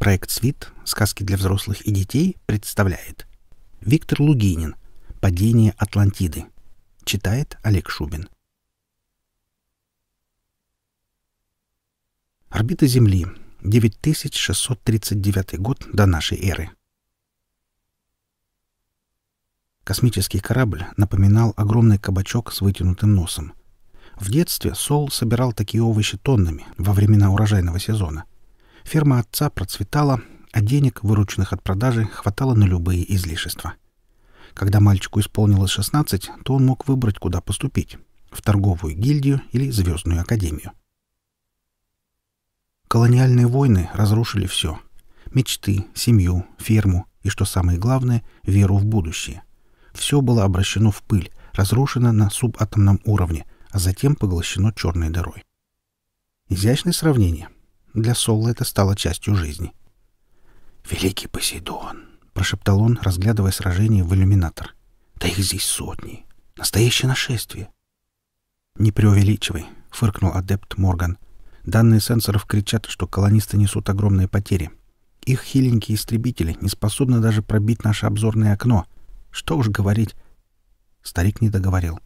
Проект «Свит. Сказки для взрослых и детей» представляет Виктор Лугинин «Падение Атлантиды». Читает Олег Шубин. Орбита Земли. 9639 год до нашей эры. Космический корабль напоминал огромный кабачок с вытянутым носом. В детстве Сол собирал такие овощи тоннами во времена урожайного сезона. Ферма отца процветала, а денег, вырученных от продажи, хватало на любые излишества. Когда мальчику исполнилось 16, то он мог выбрать, куда поступить — в торговую гильдию или звездную академию. Колониальные войны разрушили все — мечты, семью, ферму и, что самое главное, веру в будущее. Все было обращено в пыль, разрушено на субатомном уровне, а затем поглощено черной дырой. Изящное сравнение — для Солла это стало частью жизни. «Великий Посейдон!» — прошептал он, разглядывая сражение в иллюминатор. «Да их здесь сотни! Настоящее нашествие!» «Не преувеличивай!» — фыркнул адепт Морган. «Данные сенсоров кричат, что колонисты несут огромные потери. Их хиленькие истребители не способны даже пробить наше обзорное окно. Что уж говорить!» Старик не договорил.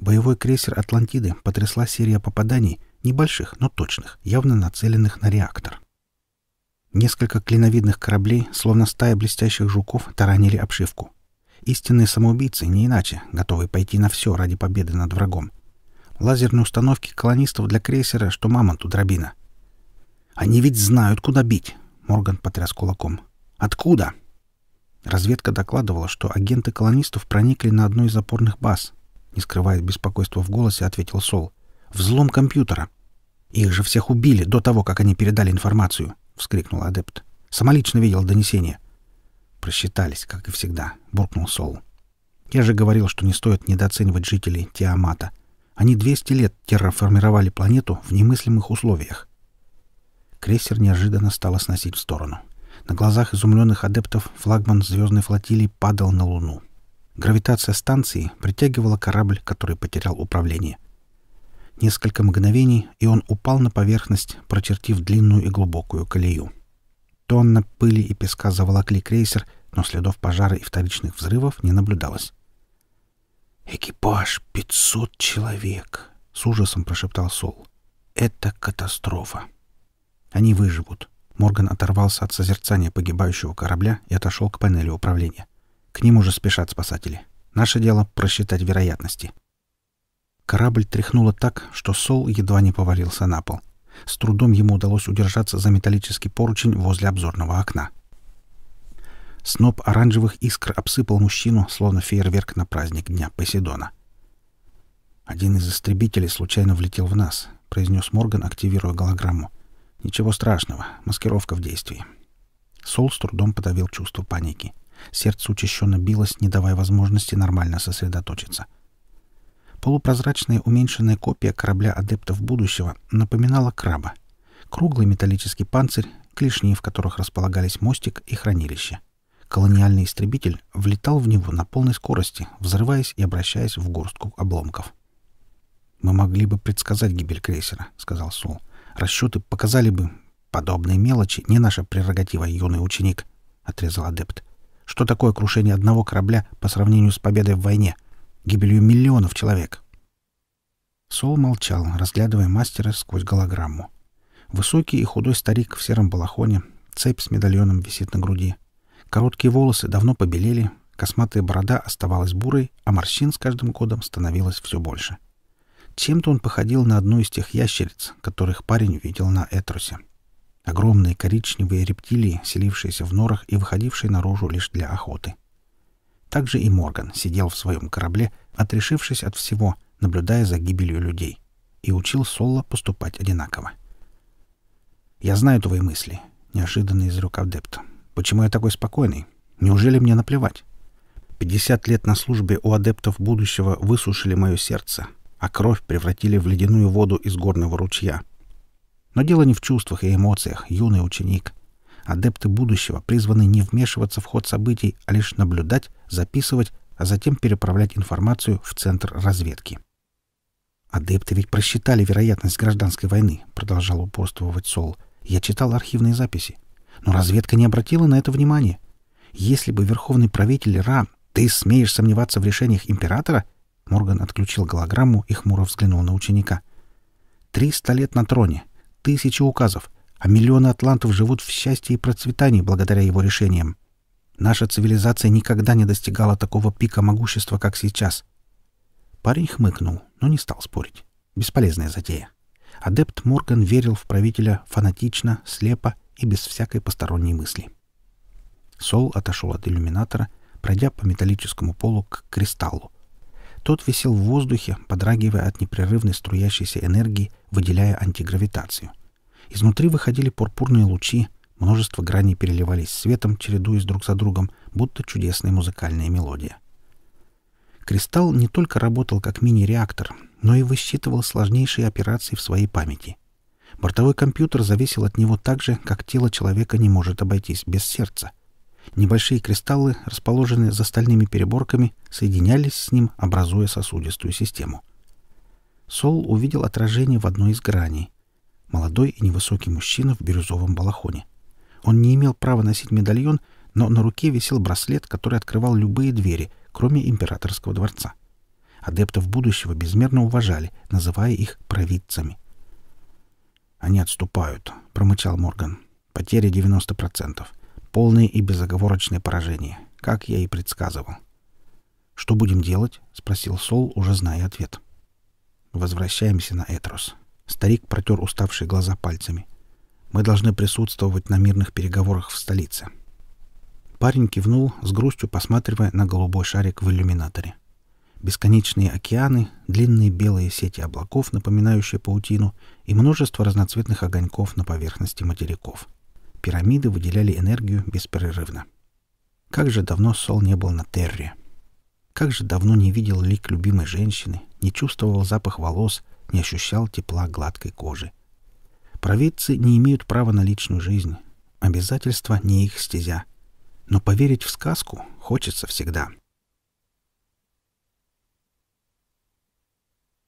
Боевой крейсер «Атлантиды» потрясла серия попаданий — Небольших, но точных, явно нацеленных на реактор. Несколько клиновидных кораблей, словно стая блестящих жуков, таранили обшивку. Истинные самоубийцы, не иначе, готовые пойти на все ради победы над врагом. Лазерные установки колонистов для крейсера, что мамонту дробина. «Они ведь знают, куда бить!» — Морган потряс кулаком. «Откуда?» Разведка докладывала, что агенты колонистов проникли на одну из опорных баз. Не скрывая беспокойства в голосе, ответил Сол. Взлом компьютера. Их же всех убили до того, как они передали информацию, — вскрикнул адепт. Самолично видел донесение. Просчитались, как и всегда, — буркнул Сол. Я же говорил, что не стоит недооценивать жителей Тиамата. Они 200 лет терраформировали планету в немыслимых условиях. Крейсер неожиданно стало сносить в сторону. На глазах изумленных адептов флагман звездной флотилии падал на Луну. Гравитация станции притягивала корабль, который потерял управление. Несколько мгновений, и он упал на поверхность, прочертив длинную и глубокую колею. Тонна пыли и песка заволокли крейсер, но следов пожара и вторичных взрывов не наблюдалось. «Экипаж — пятьсот человек!» — с ужасом прошептал Сол. «Это катастрофа!» «Они выживут!» Морган оторвался от созерцания погибающего корабля и отошел к панели управления. К ним уже спешат спасатели. Наше дело — просчитать вероятности. Корабль тряхнуло так, что Сол едва не повалился на пол. С трудом ему удалось удержаться за металлический поручень возле обзорного окна. Сноп оранжевых искр обсыпал мужчину, словно фейерверк на праздник Дня Посейдона. «Один из истребителей случайно влетел в нас», — произнес Морган, активируя голограмму. «Ничего страшного. Маскировка в действии». Сол с трудом подавил чувство паники. Сердце учащенно билось, не давая возможности нормально сосредоточиться. — Полупрозрачная уменьшенная копия корабля адептов будущего напоминала краба. Круглый металлический панцирь, клешни, в которых располагались мостик и хранилище. Колониальный истребитель влетал в него на полной скорости, взрываясь и обращаясь в горстку обломков. «Мы могли бы предсказать гибель крейсера», — сказал Сол. «Расчеты показали бы. Подобные мелочи не наша прерогатива, юный ученик», — отрезал адепт. «Что такое крушение одного корабля по сравнению с победой в войне?» Гибелью миллионов человек. Сол молчал, разглядывая мастера сквозь голограмму. Высокий и худой старик в сером балахоне, цепь с медальоном висит на груди. Короткие волосы давно побелели, косматая борода оставалась бурой, а морщин с каждым годом становилось все больше. Чем-то он походил на одну из тех ящериц, которых парень видел на Этрусе. Огромные коричневые рептилии, селившиеся в норах и выходившие наружу лишь для охоты. Также и Морган сидел в своем корабле, отрешившись от всего, наблюдая за гибелью людей, и учил Солла поступать одинаково. «Я знаю твои мысли», — неожиданно изрек адепт. «Почему я такой спокойный? Неужели мне наплевать? Пятьдесят лет на службе у адептов будущего высушили мое сердце, а кровь превратили в ледяную воду из горного ручья. Но дело не в чувствах и эмоциях, юный ученик. Адепты будущего призваны не вмешиваться в ход событий, а лишь наблюдать, записывать, а затем переправлять информацию в центр разведки. «Адепты ведь просчитали вероятность гражданской войны», — продолжал упорствовать Сол. «Я читал архивные записи. Но разведка не обратила на это внимания. Если бы верховный правитель Ра, ты смеешь сомневаться в решениях императора? Морган отключил голограмму и хмуро взглянул на ученика. «Триста лет на троне, тысячи указов, а миллионы атлантов живут в счастье и процветании благодаря его решениям. Наша цивилизация никогда не достигала такого пика могущества, как сейчас». Парень хмыкнул, но не стал спорить. Бесполезная затея. Адепт Морган верил в правителя фанатично, слепо и без всякой посторонней мысли. Сол отошел от иллюминатора, пройдя по металлическому полу к кристаллу. Тот висел в воздухе, подрагивая от непрерывной струящейся энергии, выделяя антигравитацию. Изнутри выходили пурпурные лучи, множество граней переливались светом, чередуясь друг за другом, будто чудесная музыкальная мелодия. Кристалл не только работал как мини-реактор, но и высчитывал сложнейшие операции в своей памяти. Бортовой компьютер зависел от него так же, как тело человека не может обойтись без сердца. Небольшие кристаллы, расположенные за стальными переборками, соединялись с ним, образуя сосудистую систему. Сол увидел отражение в одной из граней. Молодой и невысокий мужчина в бирюзовом балахоне. Он не имел права носить медальон, но на руке висел браслет, который открывал любые двери, кроме императорского дворца. Адептов будущего безмерно уважали, называя их провидцами. «Они отступают», — промычал Морган. «Потеря 90%. Полное и безоговорочное поражение, как я и предсказывал». «Что будем делать?» — спросил Сол, уже зная ответ. «Возвращаемся на Этрос». Старик протер уставшие глаза пальцами. «Мы должны присутствовать на мирных переговорах в столице». Парень кивнул, с грустью посматривая на голубой шарик в иллюминаторе. Бесконечные океаны, длинные белые сети облаков, напоминающие паутину, и множество разноцветных огоньков на поверхности материков. Пирамиды выделяли энергию беспрерывно. Как же давно Сол не был на Терре. Как же давно не видел лик любимой женщины, не чувствовал запах волос, не ощущал тепла гладкой кожи. Провидцы не имеют права на личную жизнь. Обязательства не их стезя — но поверить в сказку хочется всегда.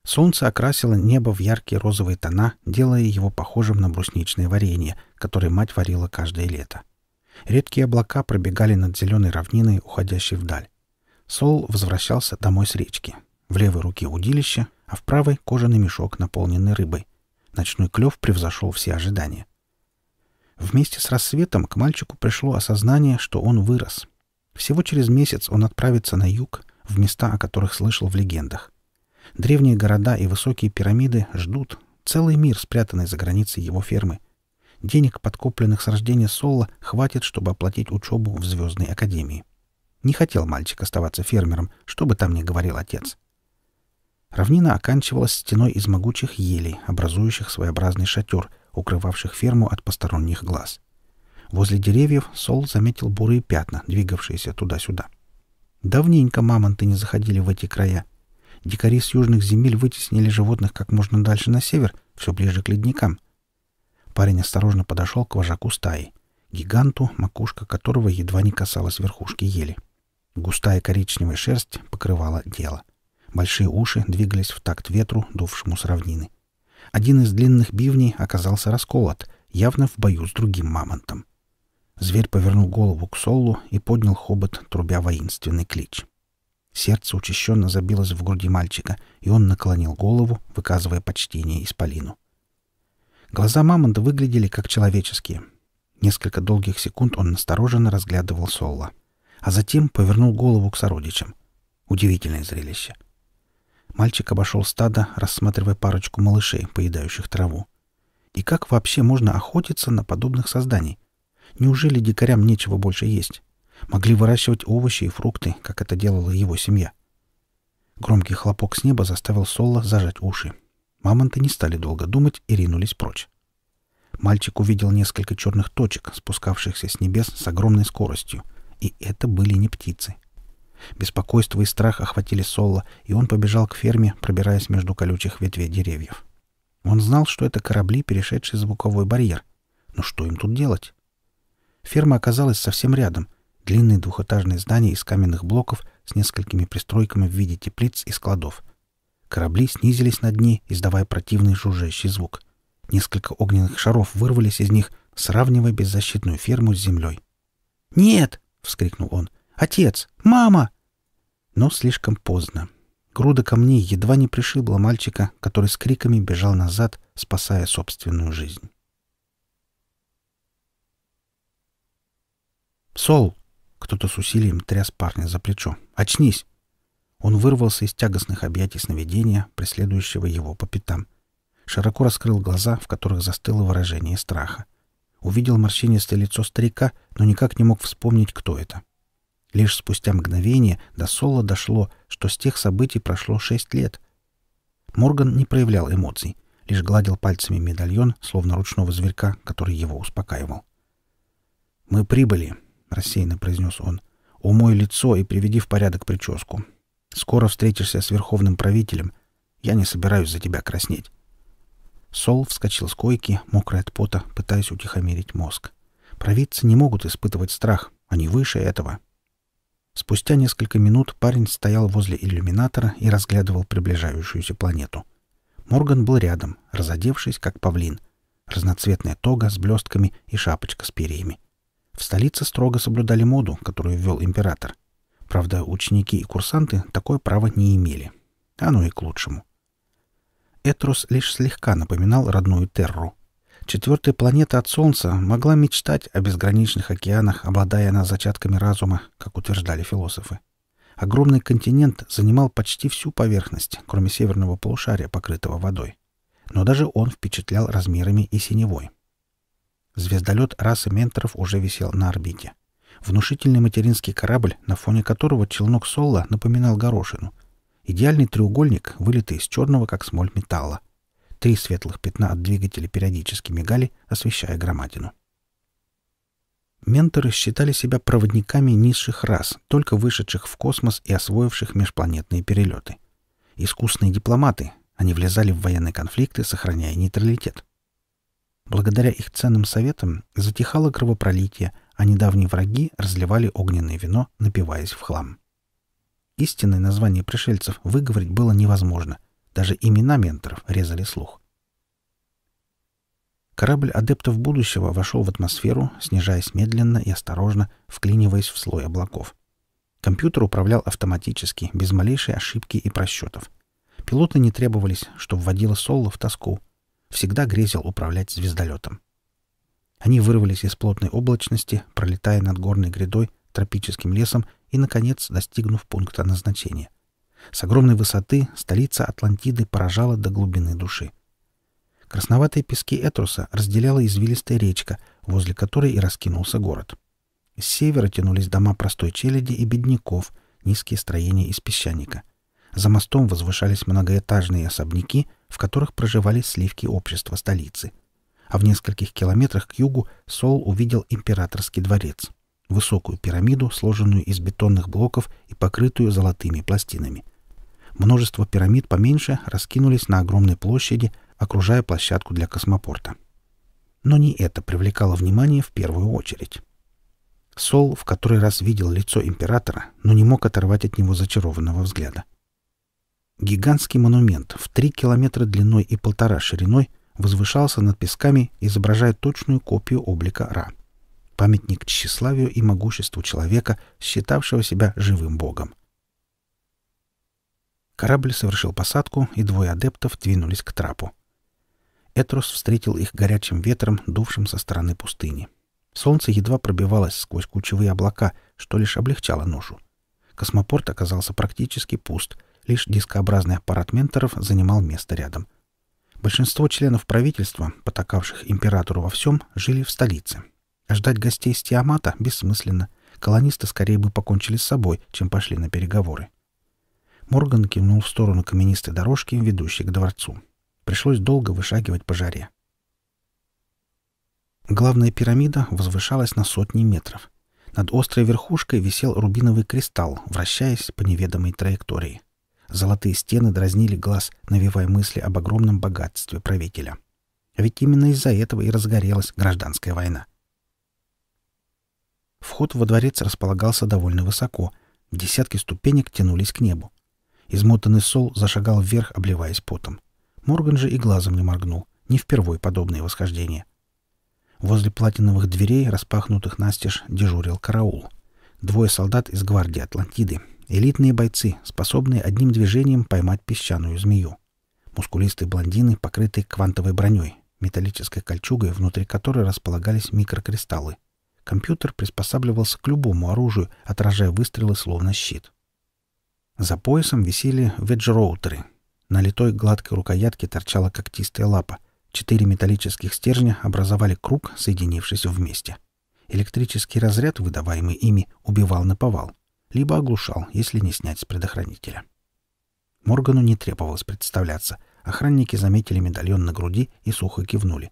Солнце окрасило небо в яркие розовые тона, делая его похожим на брусничное варенье, которое мать варила каждое лето. Редкие облака пробегали над зеленой равниной, уходящей вдаль. Сол возвращался домой с речки. В левой руке удилище, а в правой — кожаный мешок, наполненный рыбой. Ночной клев превзошел все ожидания. Вместе с рассветом к мальчику пришло осознание, что он вырос. Всего через месяц он отправится на юг, в места, о которых слышал в легендах. Древние города и высокие пирамиды ждут, целый мир, спрятанный за границей его фермы. Денег, подкопленных с рождения Солла, хватит, чтобы оплатить учебу в Звездной Академии. Не хотел мальчик оставаться фермером, что бы там ни говорил отец. Равнина оканчивалась стеной из могучих елей, образующих своеобразный шатер — укрывавших ферму от посторонних глаз. Возле деревьев Сол заметил бурые пятна, двигавшиеся туда-сюда. Давненько мамонты не заходили в эти края. Дикари с южных земель вытеснили животных как можно дальше на север, все ближе к ледникам. Парень осторожно подошел к вожаку стаи, гиганту, макушка которого едва не касалась верхушки ели. Густая коричневая шерсть покрывала тело. Большие уши двигались в такт ветру, дувшему с равнины. Один из длинных бивней оказался расколот, явно в бою с другим мамонтом. Зверь повернул голову к Солу и поднял хобот, трубя воинственный клич. Сердце учащенно забилось в груди мальчика, и он наклонил голову, выказывая почтение исполину. Глаза мамонта выглядели как человеческие. Несколько долгих секунд он настороженно разглядывал Солла, а затем повернул голову к сородичам. Удивительное зрелище — Мальчик обошел стадо, рассматривая парочку малышей, поедающих траву. И как вообще можно охотиться на подобных созданий? Неужели дикарям нечего больше есть? Могли выращивать овощи и фрукты, как это делала его семья. Громкий хлопок с неба заставил Солла зажать уши. Мамонты не стали долго думать и ринулись прочь. Мальчик увидел несколько черных точек, спускавшихся с небес с огромной скоростью, и это были не птицы. Беспокойство и страх охватили Соло, и он побежал к ферме, пробираясь между колючих ветвей деревьев. Он знал, что это корабли, перешедшие звуковой барьер. Но что им тут делать? Ферма оказалась совсем рядом. Длинное двухэтажное здание из каменных блоков с несколькими пристройками в виде теплиц и складов. Корабли снизились над ней, издавая противный жужжащий звук. Несколько огненных шаров вырвались из них, сравнивая беззащитную ферму с землей. «Нет!» — вскрикнул он. «Отец! Мама!» Но слишком поздно. Груда камней едва не пришибла мальчика, который с криками бежал назад, спасая собственную жизнь. «Сол!» — кто-то с усилием тряс парня за плечо. «Очнись!» Он вырвался из тягостных объятий сновидения, преследующего его по пятам. Широко раскрыл глаза, в которых застыло выражение страха. Увидел морщинистое лицо старика, но никак не мог вспомнить, кто это. Лишь спустя мгновение до Соло дошло, что с тех событий прошло шесть лет. Морган не проявлял эмоций, лишь гладил пальцами медальон, словно ручного зверька, который его успокаивал. «Мы прибыли», — рассеянно произнес он. «Умой лицо и приведи в порядок прическу. Скоро встретишься с верховным правителем. Я не собираюсь за тебя краснеть». Сол вскочил с койки, мокрый от пота, пытаясь утихомирить мозг. Провидцы не могут испытывать страх, они выше этого. Спустя несколько минут парень стоял возле иллюминатора и разглядывал приближающуюся планету. Морган был рядом, разодевшись, как павлин. Разноцветная тога с блестками и шапочка с перьями. В столице строго соблюдали моду, которую ввел император. Правда, ученики и курсанты такое право не имели. Оно и к лучшему. Этрус лишь слегка напоминал родную Терру — Четвертая планета от Солнца могла мечтать о безграничных океанах, обладая она зачатками разума, как утверждали философы. Огромный континент занимал почти всю поверхность, кроме северного полушария, покрытого водой. Но даже он впечатлял размерами и синевой. Звездолет расы менторов уже висел на орбите. Внушительный материнский корабль, на фоне которого челнок Солла напоминал горошину. Идеальный треугольник, вылитый из черного, как смоль металла. Три светлых пятна от двигателя периодически мигали, освещая громадину. Менторы считали себя проводниками низших рас, только вышедших в космос и освоивших межпланетные перелеты. Искусные дипломаты, они влезали в военные конфликты, сохраняя нейтралитет. Благодаря их ценным советам затихало кровопролитие, а недавние враги разливали огненное вино, напиваясь в хлам. Истинное название пришельцев выговорить было невозможно, даже имена менторов резали слух. Корабль адептов будущего вошел в атмосферу, снижаясь медленно и осторожно, вклиниваясь в слой облаков. Компьютер управлял автоматически, без малейшей ошибки и просчетов. Пилоты не требовались, что вводило Соло в тоску. Всегда грезил управлять звездолетом. Они вырвались из плотной облачности, пролетая над горной грядой, тропическим лесом и, наконец, достигнув пункта назначения. С огромной высоты столица Атлантиды поражала до глубины души. Красноватые пески Этруса разделяла извилистая речка, возле которой и раскинулся город. С севера тянулись дома простой челяди и бедняков, низкие строения из песчаника. За мостом возвышались многоэтажные особняки, в которых проживали сливки общества столицы. А в нескольких километрах к югу Сол увидел императорский дворец — высокую пирамиду, сложенную из бетонных блоков и покрытую золотыми пластинами — Множество пирамид поменьше раскинулись на огромной площади, окружая площадку для космопорта. Но не это привлекало внимание в первую очередь. Сол в который раз видел лицо императора, но не мог оторвать от него зачарованного взгляда. Гигантский монумент в три километра длиной и полтора шириной возвышался над песками, изображая точную копию облика Ра. Памятник тщеславию и могуществу человека, считавшего себя живым богом. Корабль совершил посадку, и двое адептов двинулись к трапу. Этрус встретил их горячим ветром, дувшим со стороны пустыни. Солнце едва пробивалось сквозь кучевые облака, что лишь облегчало ношу. Космопорт оказался практически пуст, лишь дискообразный аппарат менторов занимал место рядом. Большинство членов правительства, потакавших императору во всем, жили в столице. Ждать гостей с Тиамата бессмысленно. Колонисты скорее бы покончили с собой, чем пошли на переговоры. Морган кивнул в сторону каменистой дорожки, ведущей к дворцу. Пришлось долго вышагивать по жаре. Главная пирамида возвышалась на сотни метров. Над острой верхушкой висел рубиновый кристалл, вращаясь по неведомой траектории. Золотые стены дразнили глаз, навевая мысли об огромном богатстве правителя. А ведь именно из-за этого и разгорелась гражданская война. Вход во дворец располагался довольно высоко. Десятки ступенек тянулись к небу. Измотанный Сол зашагал вверх, обливаясь потом. Морган же и глазом не моргнул. Не впервой подобные восхождения. Возле платиновых дверей, распахнутых настежь, дежурил караул. Двое солдат из гвардии Атлантиды. Элитные бойцы, способные одним движением поймать песчаную змею. Мускулистые блондины, покрытые квантовой броней, металлической кольчугой, внутри которой располагались микрокристаллы. Компьютер приспосабливался к любому оружию, отражая выстрелы словно щит. За поясом висели веджроутеры. На литой гладкой рукоятке торчала когтистая лапа. Четыре металлических стержня образовали круг, соединившись вместе. Электрический разряд, выдаваемый ими, убивал на повал, либо оглушал, если не снять с предохранителя. Моргану не требовалось представляться. Охранники заметили медальон на груди и сухо кивнули.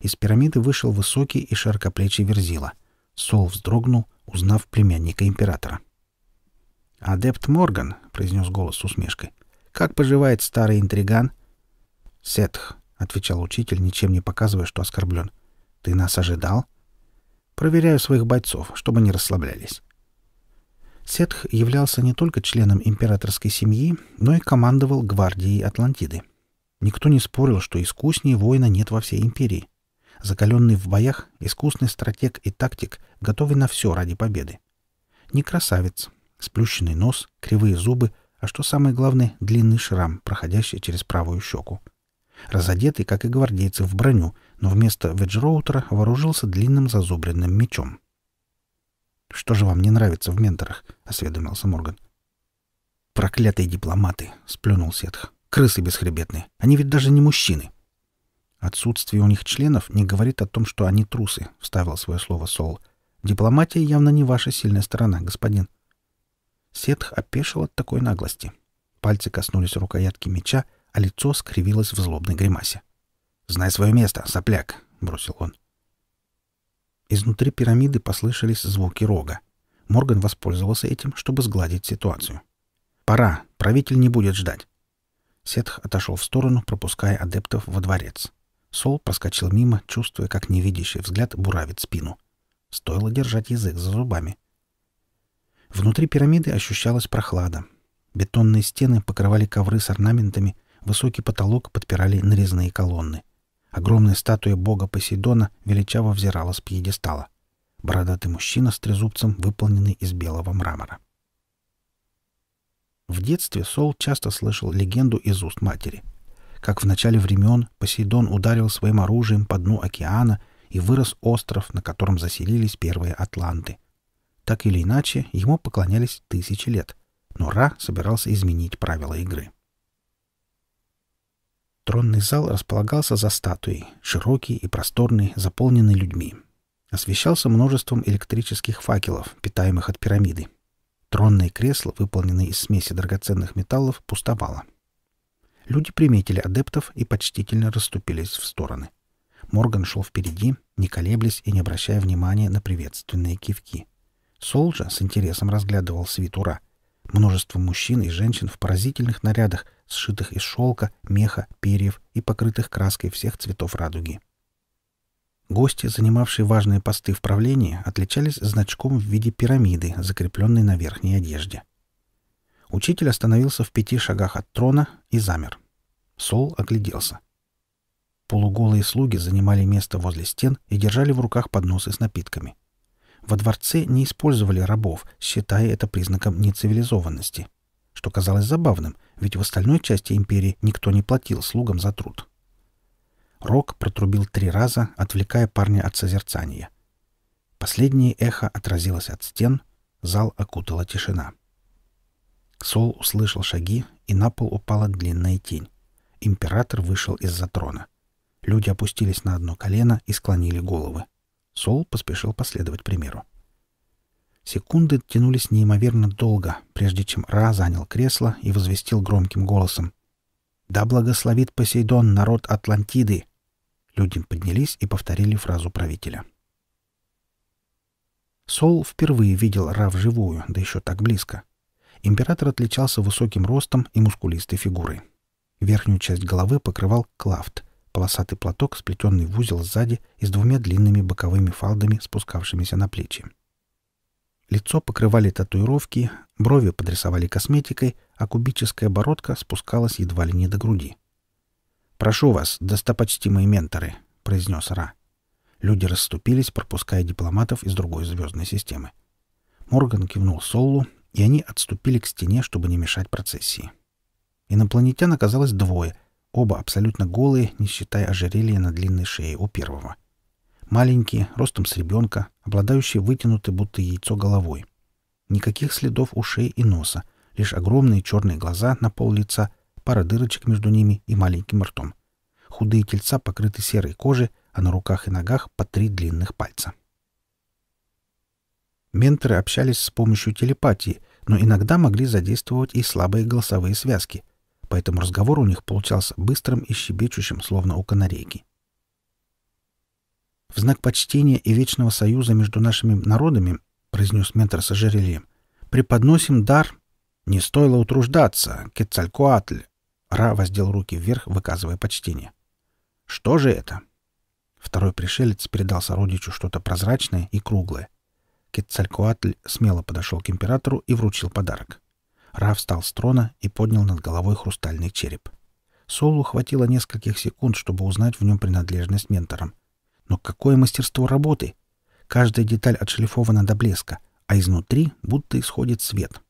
Из пирамиды вышел высокий и широкоплечий верзила. Сол вздрогнул, узнав племянника императора. «Адепт Морган», — произнес голос с усмешкой, — «как поживает старый интриган?» «Сетх», — отвечал учитель, ничем не показывая, что оскорблен. «Ты нас ожидал?» «Проверяю своих бойцов, чтобы не расслаблялись». Сетх являлся не только членом императорской семьи, но и командовал гвардией Атлантиды. Никто не спорил, что искуснее воина нет во всей империи закаленный в боях, искусный стратег и тактик, готовый на все ради победы. Не красавец, сплющенный нос, кривые зубы, а что самое главное, длинный шрам, проходящий через правую щеку. Разодетый, как и гвардейцы, в броню, но вместо веджроутера вооружился длинным зазубренным мечом. «Что же вам не нравится в менторах?» — осведомился Морган. «Проклятые дипломаты!» — сплюнул Сетх. «Крысы бесхребетные! Они ведь даже не мужчины!» Отсутствие у них членов не говорит о том, что они трусы, — вставил свое слово Сол. Дипломатия явно не ваша сильная сторона, господин. Сетх опешил от такой наглости. Пальцы коснулись рукоятки меча, а лицо скривилось в злобной гримасе. «Знай свое место, сопляк!» — бросил он. Изнутри пирамиды послышались звуки рога. Морган воспользовался этим, чтобы сгладить ситуацию. «Пора. Правитель не будет ждать». Сетх отошел в сторону, пропуская адептов во дворец. Сол проскочил мимо, чувствуя, как невидящий взгляд буравит спину. Стоило держать язык за зубами. Внутри пирамиды ощущалась прохлада. Бетонные стены покрывали ковры с орнаментами, высокий потолок подпирали нарезные колонны. Огромная статуя бога Посейдона величаво взирала с пьедестала. Бородатый мужчина с трезубцем, выполненный из белого мрамора. В детстве Сол часто слышал легенду из уст матери — как в начале времен Посейдон ударил своим оружием по дну океана и вырос остров, на котором заселились первые атланты. Так или иначе, ему поклонялись тысячи лет, но Ра собирался изменить правила игры. Тронный зал располагался за статуей, широкий и просторный, заполненный людьми. Освещался множеством электрических факелов, питаемых от пирамиды. Тронное кресло, выполненное из смеси драгоценных металлов, пустовало. Люди приметили адептов и почтительно расступились в стороны. Морган шел впереди, не колеблясь и не обращая внимания на приветственные кивки. Сол же с интересом разглядывал свитура. Множество мужчин и женщин в поразительных нарядах, сшитых из шелка, меха, перьев и покрытых краской всех цветов радуги. Гости, занимавшие важные посты в правлении, отличались значком в виде пирамиды, закрепленной на верхней одежде. Учитель остановился в пяти шагах от трона и замер. Сол огляделся. Полуголые слуги занимали место возле стен и держали в руках подносы с напитками. Во дворце не использовали рабов, считая это признаком нецивилизованности, что казалось забавным, ведь в остальной части империи никто не платил слугам за труд. Рок протрубил три раза, отвлекая парня от созерцания. Последнее эхо отразилось от стен, зал окутала тишина. Сол услышал шаги, и на пол упала длинная тень. Император вышел из-за трона. Люди опустились на одно колено и склонили головы. Сол поспешил последовать примеру. Секунды тянулись неимоверно долго, прежде чем Ра занял кресло и возвестил громким голосом. «Да благословит Посейдон народ Атлантиды!» Люди поднялись и повторили фразу правителя. Сол впервые видел Ра вживую, да еще так близко. Император отличался высоким ростом и мускулистой фигурой. Верхнюю часть головы покрывал клафт, полосатый платок, сплетенный в узел сзади и с двумя длинными боковыми фалдами, спускавшимися на плечи. Лицо покрывали татуировки, брови подрисовали косметикой, а кубическая бородка спускалась едва ли не до груди. «Прошу вас, достопочтимые менторы», — произнес Ра. Люди расступились, пропуская дипломатов из другой звездной системы. Морган кивнул Соллу, и они отступили к стене, чтобы не мешать процессии. Инопланетян оказалось двое, оба абсолютно голые, не считая ожерелья на длинной шее у первого. Маленькие, ростом с ребенка, обладающие вытянутой будто яйцо головой. Никаких следов ушей и носа, лишь огромные черные глаза на пол лица, пара дырочек между ними и маленьким ртом. Худые тельца покрыты серой кожей, а на руках и ногах по три длинных пальца. Менторы общались с помощью телепатии, но иногда могли задействовать и слабые голосовые связки, поэтому разговор у них получался быстрым и щебечущим, словно у канарейки. «В знак почтения и вечного союза между нашими народами», — произнес ментор с ожерельем, — «преподносим дар...» «Не стоило утруждаться, Кецалькоатль!» Ра воздел руки вверх, выказывая почтение. «Что же это?» Второй пришелец передал сородичу что-то прозрачное и круглое. Кетцалькоатль смело подошел к императору и вручил подарок. Ра встал с трона и поднял над головой хрустальный череп. Солу хватило нескольких секунд, чтобы узнать в нем принадлежность менторам. Но какое мастерство работы! Каждая деталь отшлифована до блеска, а изнутри будто исходит свет.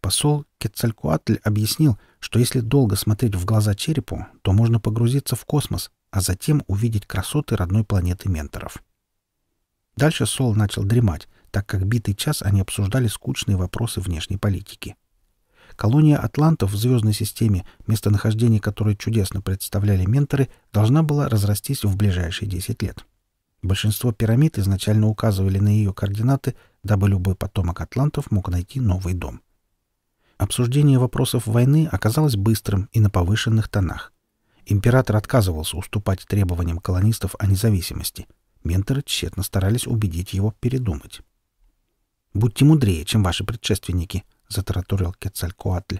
Посол Кетцалькуатль объяснил, что если долго смотреть в глаза черепу, то можно погрузиться в космос, а затем увидеть красоты родной планеты менторов. Дальше Сол начал дремать, так как битый час они обсуждали скучные вопросы внешней политики. Колония атлантов в звездной системе, местонахождение которой чудесно представляли менторы, должна была разрастись в ближайшие 10 лет. Большинство пирамид изначально указывали на ее координаты, дабы любой потомок атлантов мог найти новый дом. Обсуждение вопросов войны оказалось быстрым и на повышенных тонах. Император отказывался уступать требованиям колонистов о независимости. Менторы тщетно старались убедить его передумать. «Будьте мудрее, чем ваши предшественники», — затараторил Кецалькоатль.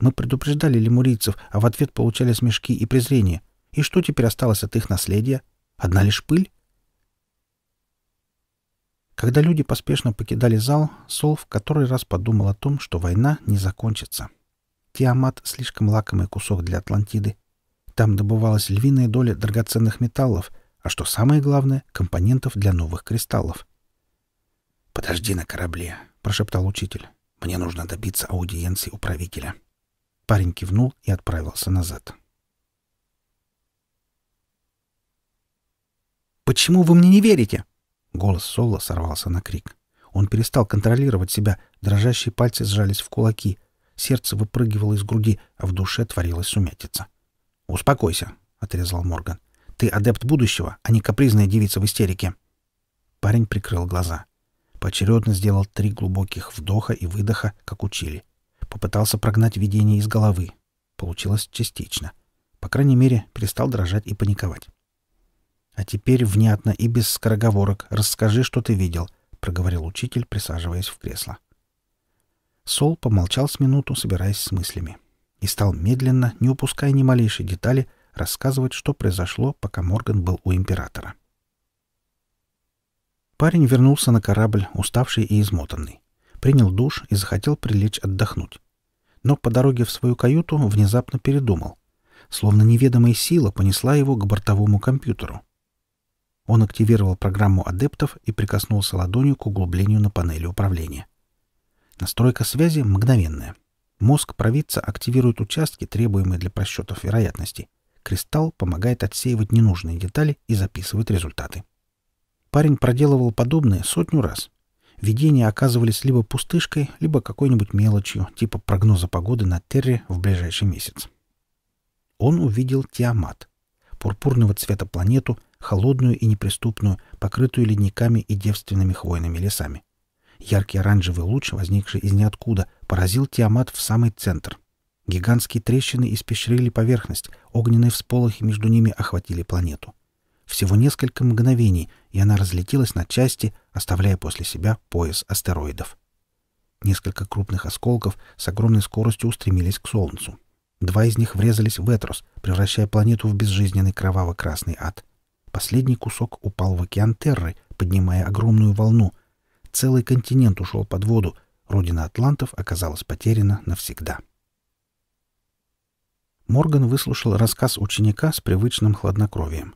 «Мы предупреждали лемурийцев, а в ответ получали смешки и презрение. И что теперь осталось от их наследия? Одна лишь пыль?» Когда люди поспешно покидали зал, Сол в который раз подумал о том, что война не закончится. Тиамат — слишком лакомый кусок для Атлантиды. Там добывалась львиная доля драгоценных металлов, а что самое главное — компонентов для новых кристаллов. «Подожди на корабле», — прошептал учитель. «Мне нужно добиться аудиенции у правителя». Парень кивнул и отправился назад. «Почему вы мне не верите?» Голос Соло сорвался на крик. Он перестал контролировать себя, дрожащие пальцы сжались в кулаки, сердце выпрыгивало из груди, а в душе творилась сумятица. «Успокойся», — отрезал Морган. «Ты адепт будущего, а не капризная девица в истерике». Парень прикрыл глаза. Поочередно сделал три глубоких вдоха и выдоха, как учили. Попытался прогнать видение из головы. Получилось частично. По крайней мере, перестал дрожать и паниковать. «А теперь внятно и без скороговорок расскажи, что ты видел», — проговорил учитель, присаживаясь в кресло. Сол помолчал с минуту, собираясь с мыслями и стал медленно, не упуская ни малейшей детали, рассказывать, что произошло, пока Морган был у императора. Парень вернулся на корабль, уставший и измотанный. Принял душ и захотел прилечь отдохнуть. Но по дороге в свою каюту внезапно передумал. Словно неведомая сила понесла его к бортовому компьютеру. Он активировал программу адептов и прикоснулся ладонью к углублению на панели управления. Настройка связи мгновенная. Мозг провидца активирует участки, требуемые для просчетов вероятности. Кристалл помогает отсеивать ненужные детали и записывает результаты. Парень проделывал подобное сотню раз. Видения оказывались либо пустышкой, либо какой-нибудь мелочью, типа прогноза погоды на Терре в ближайший месяц. Он увидел Тиамат, пурпурного цвета планету, холодную и неприступную, покрытую ледниками и девственными хвойными лесами. Яркий оранжевый луч, возникший из ниоткуда, поразил Тиамат в самый центр. Гигантские трещины испещрили поверхность, огненные всполохи между ними охватили планету. Всего несколько мгновений, и она разлетелась на части, оставляя после себя пояс астероидов. Несколько крупных осколков с огромной скоростью устремились к Солнцу. Два из них врезались в Этрос, превращая планету в безжизненный кроваво-красный ад. Последний кусок упал в океан Терры, поднимая огромную волну. Целый континент ушел под воду, родина атлантов оказалась потеряна навсегда. Морган выслушал рассказ ученика с привычным хладнокровием.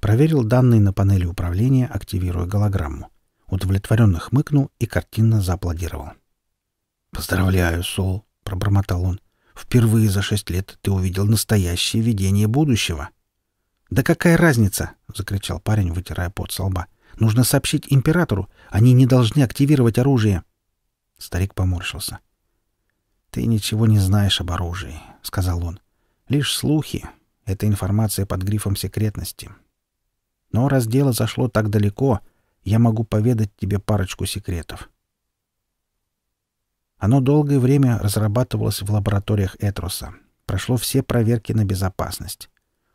Проверил данные на панели управления, активируя голограмму. Удовлетворенно хмыкнул и картинно зааплодировал. «Поздравляю, Сол», — пробормотал он. «Впервые за шесть лет ты увидел настоящее видение будущего». «Да какая разница?» — закричал парень, вытирая пот со лба. «Нужно сообщить императору. Они не должны активировать оружие». Старик поморщился. «Ты ничего не знаешь об оружии», — сказал он. «Лишь слухи. Это информация под грифом секретности. Но раз дело зашло так далеко, я могу поведать тебе парочку секретов. Оно долгое время разрабатывалось в лабораториях Этроса. Прошло все проверки на безопасность.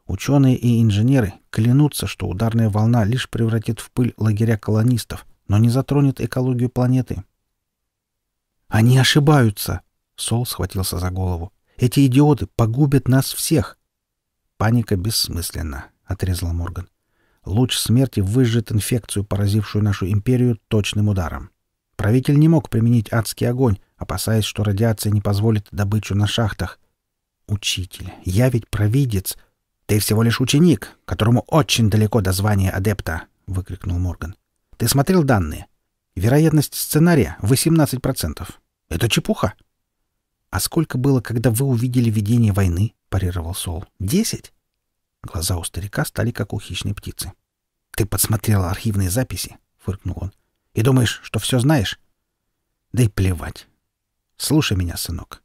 Ученые и инженеры клянутся, что ударная волна лишь превратит в пыль лагеря колонистов, но не затронет экологию планеты. «Они ошибаются!» — Сол схватился за голову. «Эти идиоты погубят нас всех!» «Паника бессмысленна», — отрезал Морган. «Луч смерти выжжет инфекцию, поразившую нашу империю, точным ударом. Правитель не мог применить адский огонь, опасаясь, что радиация не позволит добычу на шахтах. Учитель, я ведь провидец. Ты всего лишь ученик, которому очень далеко до звания адепта, выкрикнул Морган. Ты смотрел данные? Вероятность сценария 18%. Это чепуха. А сколько было, когда вы увидели видение войны? парировал Сол. Десять? Глаза у старика стали как у хищной птицы. Ты подсмотрел архивные записи, фыркнул он. И думаешь, что все знаешь? Да и плевать. Слушай меня, сынок.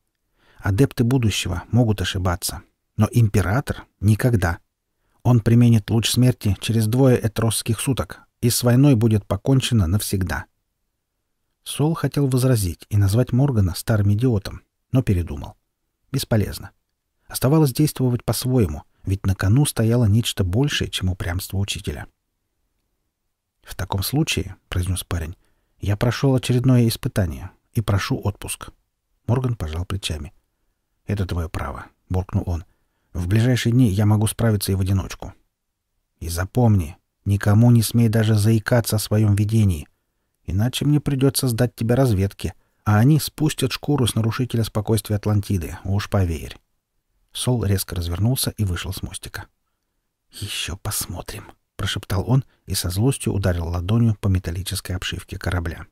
Адепты будущего могут ошибаться, но император — никогда. Он применит луч смерти через двое этросских суток, и с войной будет покончено навсегда. Сол хотел возразить и назвать Моргана старым идиотом, но передумал. Бесполезно. Оставалось действовать по-своему, ведь на кону стояло нечто большее, чем упрямство учителя. «В таком случае», — произнес парень, — «я прошел очередное испытание и прошу отпуск. Морган пожал плечами. «Это твое право», — буркнул он. «В ближайшие дни я могу справиться и в одиночку. И запомни, никому не смей даже заикаться о своем видении, иначе мне придется сдать тебя разведке, а они спустят шкуру с нарушителя спокойствия Атлантиды, уж поверь». Сол резко развернулся и вышел с мостика. «Еще посмотрим», — прошептал он и со злостью ударил ладонью по металлической обшивке корабля.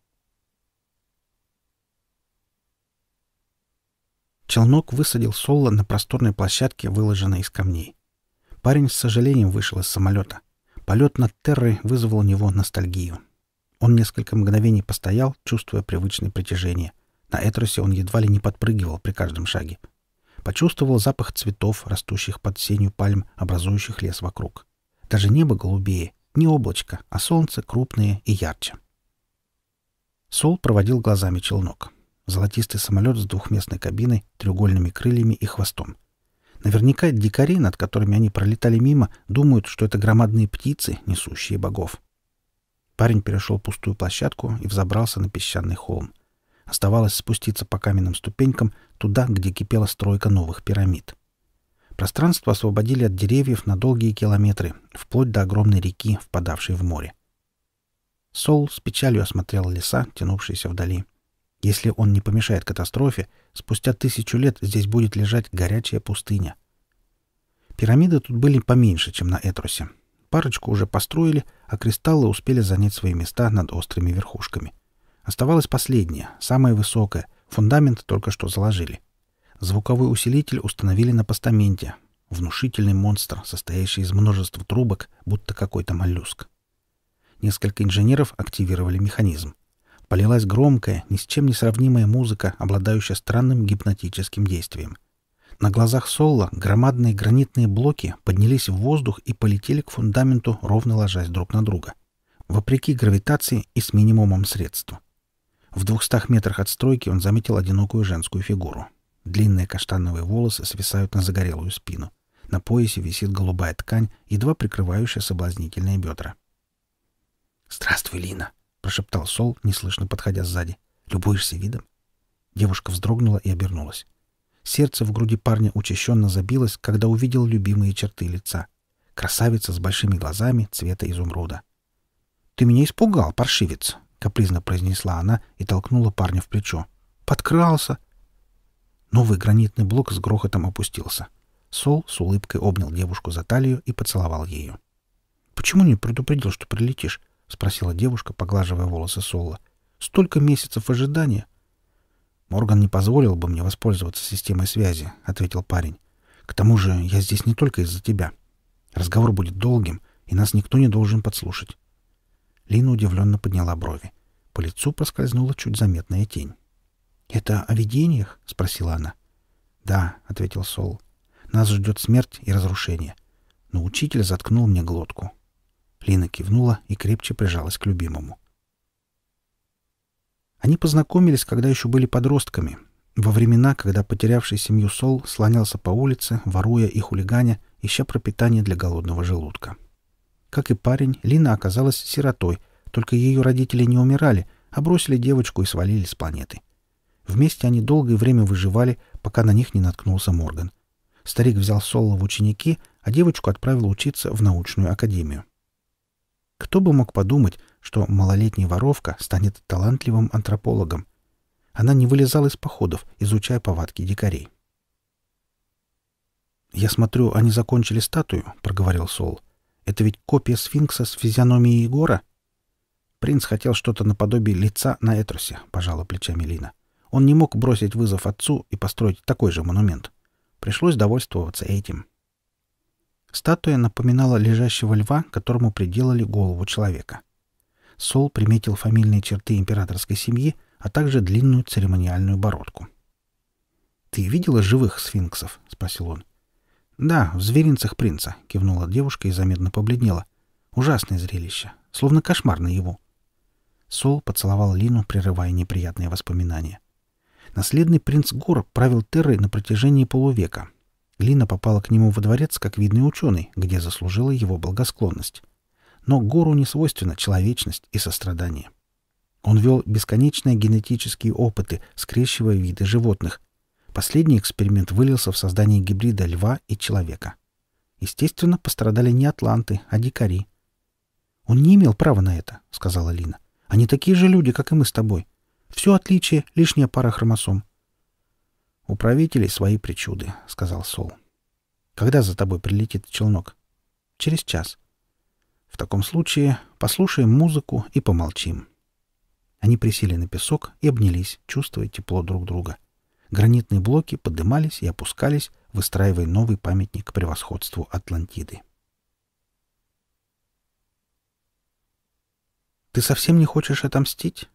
Челнок высадил Солла на просторной площадке, выложенной из камней. Парень с сожалением вышел из самолета. Полет над Террой вызвал у него ностальгию. Он несколько мгновений постоял, чувствуя привычное притяжение. На Этросе он едва ли не подпрыгивал при каждом шаге. Почувствовал запах цветов, растущих под сенью пальм, образующих лес вокруг. Даже небо голубее, не облачко, а солнце крупное и ярче. Сол проводил глазами челнок. Золотистый самолет с двухместной кабиной, треугольными крыльями и хвостом. Наверняка дикари, над которыми они пролетали мимо, думают, что это громадные птицы, несущие богов. Парень перешел пустую площадку и взобрался на песчаный холм. Оставалось спуститься по каменным ступенькам туда, где кипела стройка новых пирамид. Пространство освободили от деревьев на долгие километры, вплоть до огромной реки, впадавшей в море. Сол с печалью осмотрел леса, тянувшиеся вдали. — если он не помешает катастрофе, спустя тысячу лет здесь будет лежать горячая пустыня. Пирамиды тут были поменьше, чем на Этросе. Парочку уже построили, а кристаллы успели занять свои места над острыми верхушками. Оставалась последняя, самая высокая. Фундамент только что заложили. Звуковой усилитель установили на постаменте. Внушительный монстр, состоящий из множества трубок, будто какой-то моллюск. Несколько инженеров активировали механизм полилась громкая, ни с чем не сравнимая музыка, обладающая странным гипнотическим действием. На глазах Солла громадные гранитные блоки поднялись в воздух и полетели к фундаменту, ровно ложась друг на друга. Вопреки гравитации и с минимумом средств. В двухстах метрах от стройки он заметил одинокую женскую фигуру. Длинные каштановые волосы свисают на загорелую спину. На поясе висит голубая ткань, едва прикрывающая соблазнительные бедра. «Здравствуй, Лина!» прошептал Сол, неслышно подходя сзади. «Любуешься видом?» Девушка вздрогнула и обернулась. Сердце в груди парня учащенно забилось, когда увидел любимые черты лица. Красавица с большими глазами цвета изумруда. «Ты меня испугал, паршивец!» — капризно произнесла она и толкнула парня в плечо. «Подкрался!» Новый гранитный блок с грохотом опустился. Сол с улыбкой обнял девушку за талию и поцеловал ее. «Почему не предупредил, что прилетишь?» — спросила девушка, поглаживая волосы Солла. «Столько месяцев ожидания!» «Морган не позволил бы мне воспользоваться системой связи», — ответил парень. «К тому же я здесь не только из-за тебя. Разговор будет долгим, и нас никто не должен подслушать». Лина удивленно подняла брови. По лицу проскользнула чуть заметная тень. «Это о видениях?» — спросила она. «Да», — ответил Сол. «Нас ждет смерть и разрушение». Но учитель заткнул мне глотку. Лина кивнула и крепче прижалась к любимому. Они познакомились, когда еще были подростками, во времена, когда потерявший семью Сол слонялся по улице, воруя и хулиганя, ища пропитание для голодного желудка. Как и парень, Лина оказалась сиротой, только ее родители не умирали, а бросили девочку и свалили с планеты. Вместе они долгое время выживали, пока на них не наткнулся Морган. Старик взял Соло в ученики, а девочку отправил учиться в научную академию. Кто бы мог подумать, что малолетняя воровка станет талантливым антропологом. Она не вылезала из походов, изучая повадки дикарей. «Я смотрю, они закончили статую», — проговорил Сол. «Это ведь копия сфинкса с физиономией Егора?» Принц хотел что-то наподобие лица на Этрусе, — пожала плечами Лина. Он не мог бросить вызов отцу и построить такой же монумент. Пришлось довольствоваться этим. Статуя напоминала лежащего льва, которому приделали голову человека. Сол приметил фамильные черты императорской семьи, а также длинную церемониальную бородку. «Ты видела живых сфинксов?» — спросил он. «Да, в зверинцах принца», — кивнула девушка и заметно побледнела. «Ужасное зрелище, словно кошмар на его». Сол поцеловал Лину, прерывая неприятные воспоминания. Наследный принц Гор правил Террой на протяжении полувека. Лина попала к нему во дворец как видный ученый, где заслужила его благосклонность. Но Гору не свойственна человечность и сострадание. Он вел бесконечные генетические опыты, скрещивая виды животных. Последний эксперимент вылился в создание гибрида льва и человека. Естественно, пострадали не атланты, а дикари. «Он не имел права на это», — сказала Лина. «Они такие же люди, как и мы с тобой. Все отличие — лишняя пара хромосом. — У правителей свои причуды, — сказал Сол. — Когда за тобой прилетит челнок? — Через час. — В таком случае послушаем музыку и помолчим. Они присели на песок и обнялись, чувствуя тепло друг друга. Гранитные блоки поднимались и опускались, выстраивая новый памятник превосходству Атлантиды. «Ты совсем не хочешь отомстить?»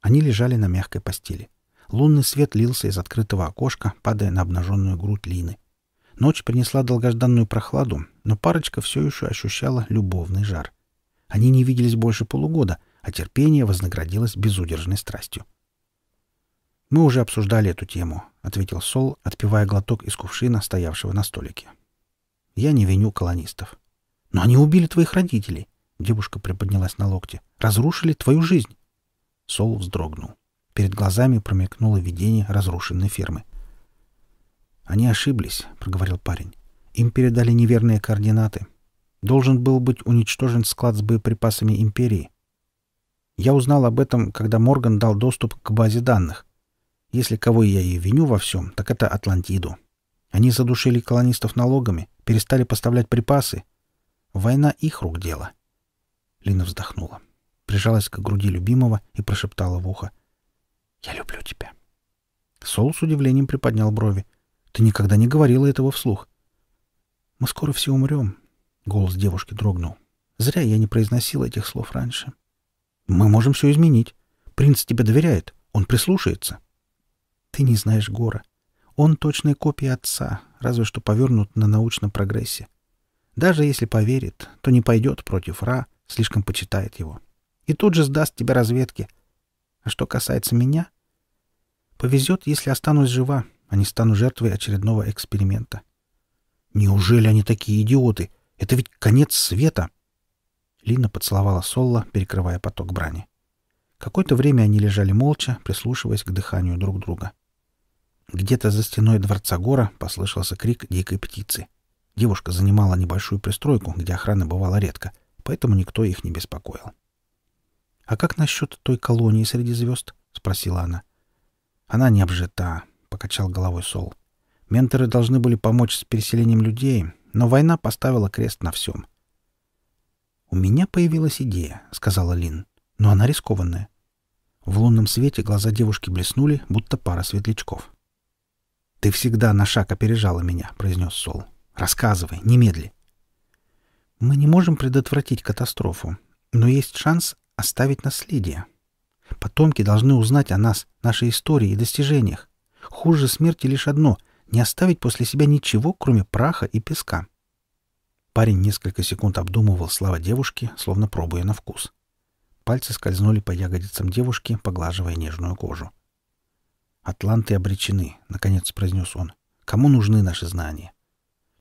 Они лежали на мягкой постели. Лунный свет лился из открытого окошка, падая на обнаженную грудь Лины. Ночь принесла долгожданную прохладу, но парочка все еще ощущала любовный жар. Они не виделись больше полугода, а терпение вознаградилось безудержной страстью. «Мы уже обсуждали эту тему», — ответил Сол, отпивая глоток из кувшина, стоявшего на столике. «Я не виню колонистов». «Но они убили твоих родителей», — девушка приподнялась на локте. «Разрушили твою жизнь». Сол вздрогнул. Перед глазами промелькнуло видение разрушенной фермы. «Они ошиблись», — проговорил парень. «Им передали неверные координаты. Должен был быть уничтожен склад с боеприпасами Империи. Я узнал об этом, когда Морган дал доступ к базе данных. Если кого я и виню во всем, так это Атлантиду. Они задушили колонистов налогами, перестали поставлять припасы. Война их рук дело». Лина вздохнула прижалась к груди любимого и прошептала в ухо. «Я люблю тебя». Сол с удивлением приподнял брови. «Ты никогда не говорила этого вслух». «Мы скоро все умрем», — голос девушки дрогнул. «Зря я не произносил этих слов раньше». «Мы можем все изменить. Принц тебе доверяет. Он прислушается». «Ты не знаешь Гора. Он точная копия отца, разве что повернут на научном прогрессе. Даже если поверит, то не пойдет против Ра, слишком почитает его и тут же сдаст тебя разведке. А что касается меня, повезет, если останусь жива, а не стану жертвой очередного эксперимента. Неужели они такие идиоты? Это ведь конец света. Лина поцеловала Солла, перекрывая поток брани. Какое-то время они лежали молча, прислушиваясь к дыханию друг друга. Где-то за стеной дворца Гора послышался крик дикой птицы. Девушка занимала небольшую пристройку, где охрана бывала редко, поэтому никто их не беспокоил. «А как насчет той колонии среди звезд?» — спросила она. «Она не обжита», — покачал головой Сол. «Менторы должны были помочь с переселением людей, но война поставила крест на всем». «У меня появилась идея», — сказала Лин, — «но она рискованная». В лунном свете глаза девушки блеснули, будто пара светлячков. «Ты всегда на шаг опережала меня», — произнес Сол. «Рассказывай, немедли». «Мы не можем предотвратить катастрофу, но есть шанс оставить наследие. Потомки должны узнать о нас, нашей истории и достижениях. Хуже смерти лишь одно — не оставить после себя ничего, кроме праха и песка». Парень несколько секунд обдумывал слова девушки, словно пробуя на вкус. Пальцы скользнули по ягодицам девушки, поглаживая нежную кожу. «Атланты обречены», — наконец произнес он. «Кому нужны наши знания?»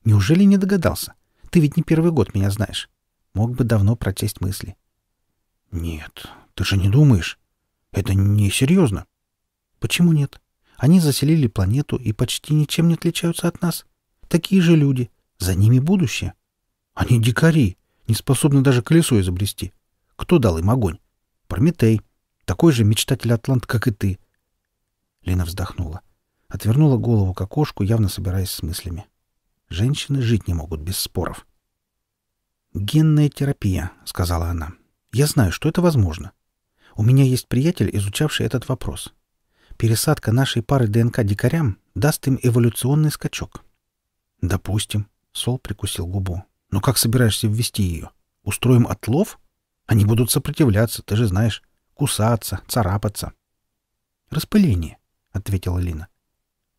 «Неужели не догадался? Ты ведь не первый год меня знаешь. Мог бы давно прочесть мысли». «Нет, ты же не думаешь? Это несерьезно». «Почему нет? Они заселили планету и почти ничем не отличаются от нас. Такие же люди. За ними будущее». Они дикари, не способны даже колесо изобрести. Кто дал им огонь? Прометей. Такой же мечтатель Атлант, как и ты. Лена вздохнула. Отвернула голову к окошку, явно собираясь с мыслями. Женщины жить не могут без споров. «Генная терапия», — сказала она. «Я знаю, что это возможно. У меня есть приятель, изучавший этот вопрос. Пересадка нашей пары ДНК дикарям даст им эволюционный скачок». «Допустим», — Сол прикусил губу. Но как собираешься ввести ее? Устроим отлов? Они будут сопротивляться, ты же знаешь. Кусаться, царапаться. Распыление, — ответила Лина.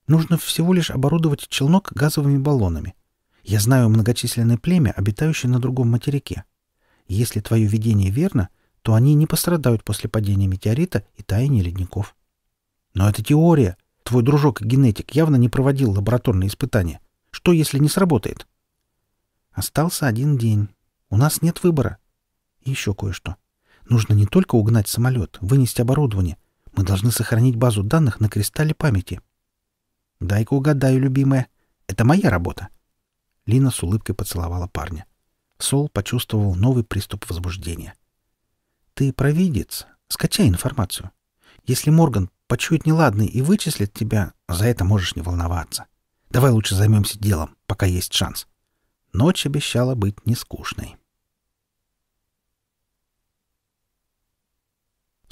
Нужно всего лишь оборудовать челнок газовыми баллонами. Я знаю многочисленное племя, обитающее на другом материке. Если твое видение верно, то они не пострадают после падения метеорита и таяния ледников. Но это теория. Твой дружок-генетик явно не проводил лабораторные испытания. Что, если не сработает? Остался один день. У нас нет выбора. И еще кое-что. Нужно не только угнать самолет, вынести оборудование. Мы должны сохранить базу данных на кристалле памяти. Дай-ка угадаю, любимая. Это моя работа. Лина с улыбкой поцеловала парня. Сол почувствовал новый приступ возбуждения. «Ты провидец. Скачай информацию. Если Морган почует неладный и вычислит тебя, за это можешь не волноваться. Давай лучше займемся делом, пока есть шанс». Ночь обещала быть нескучной.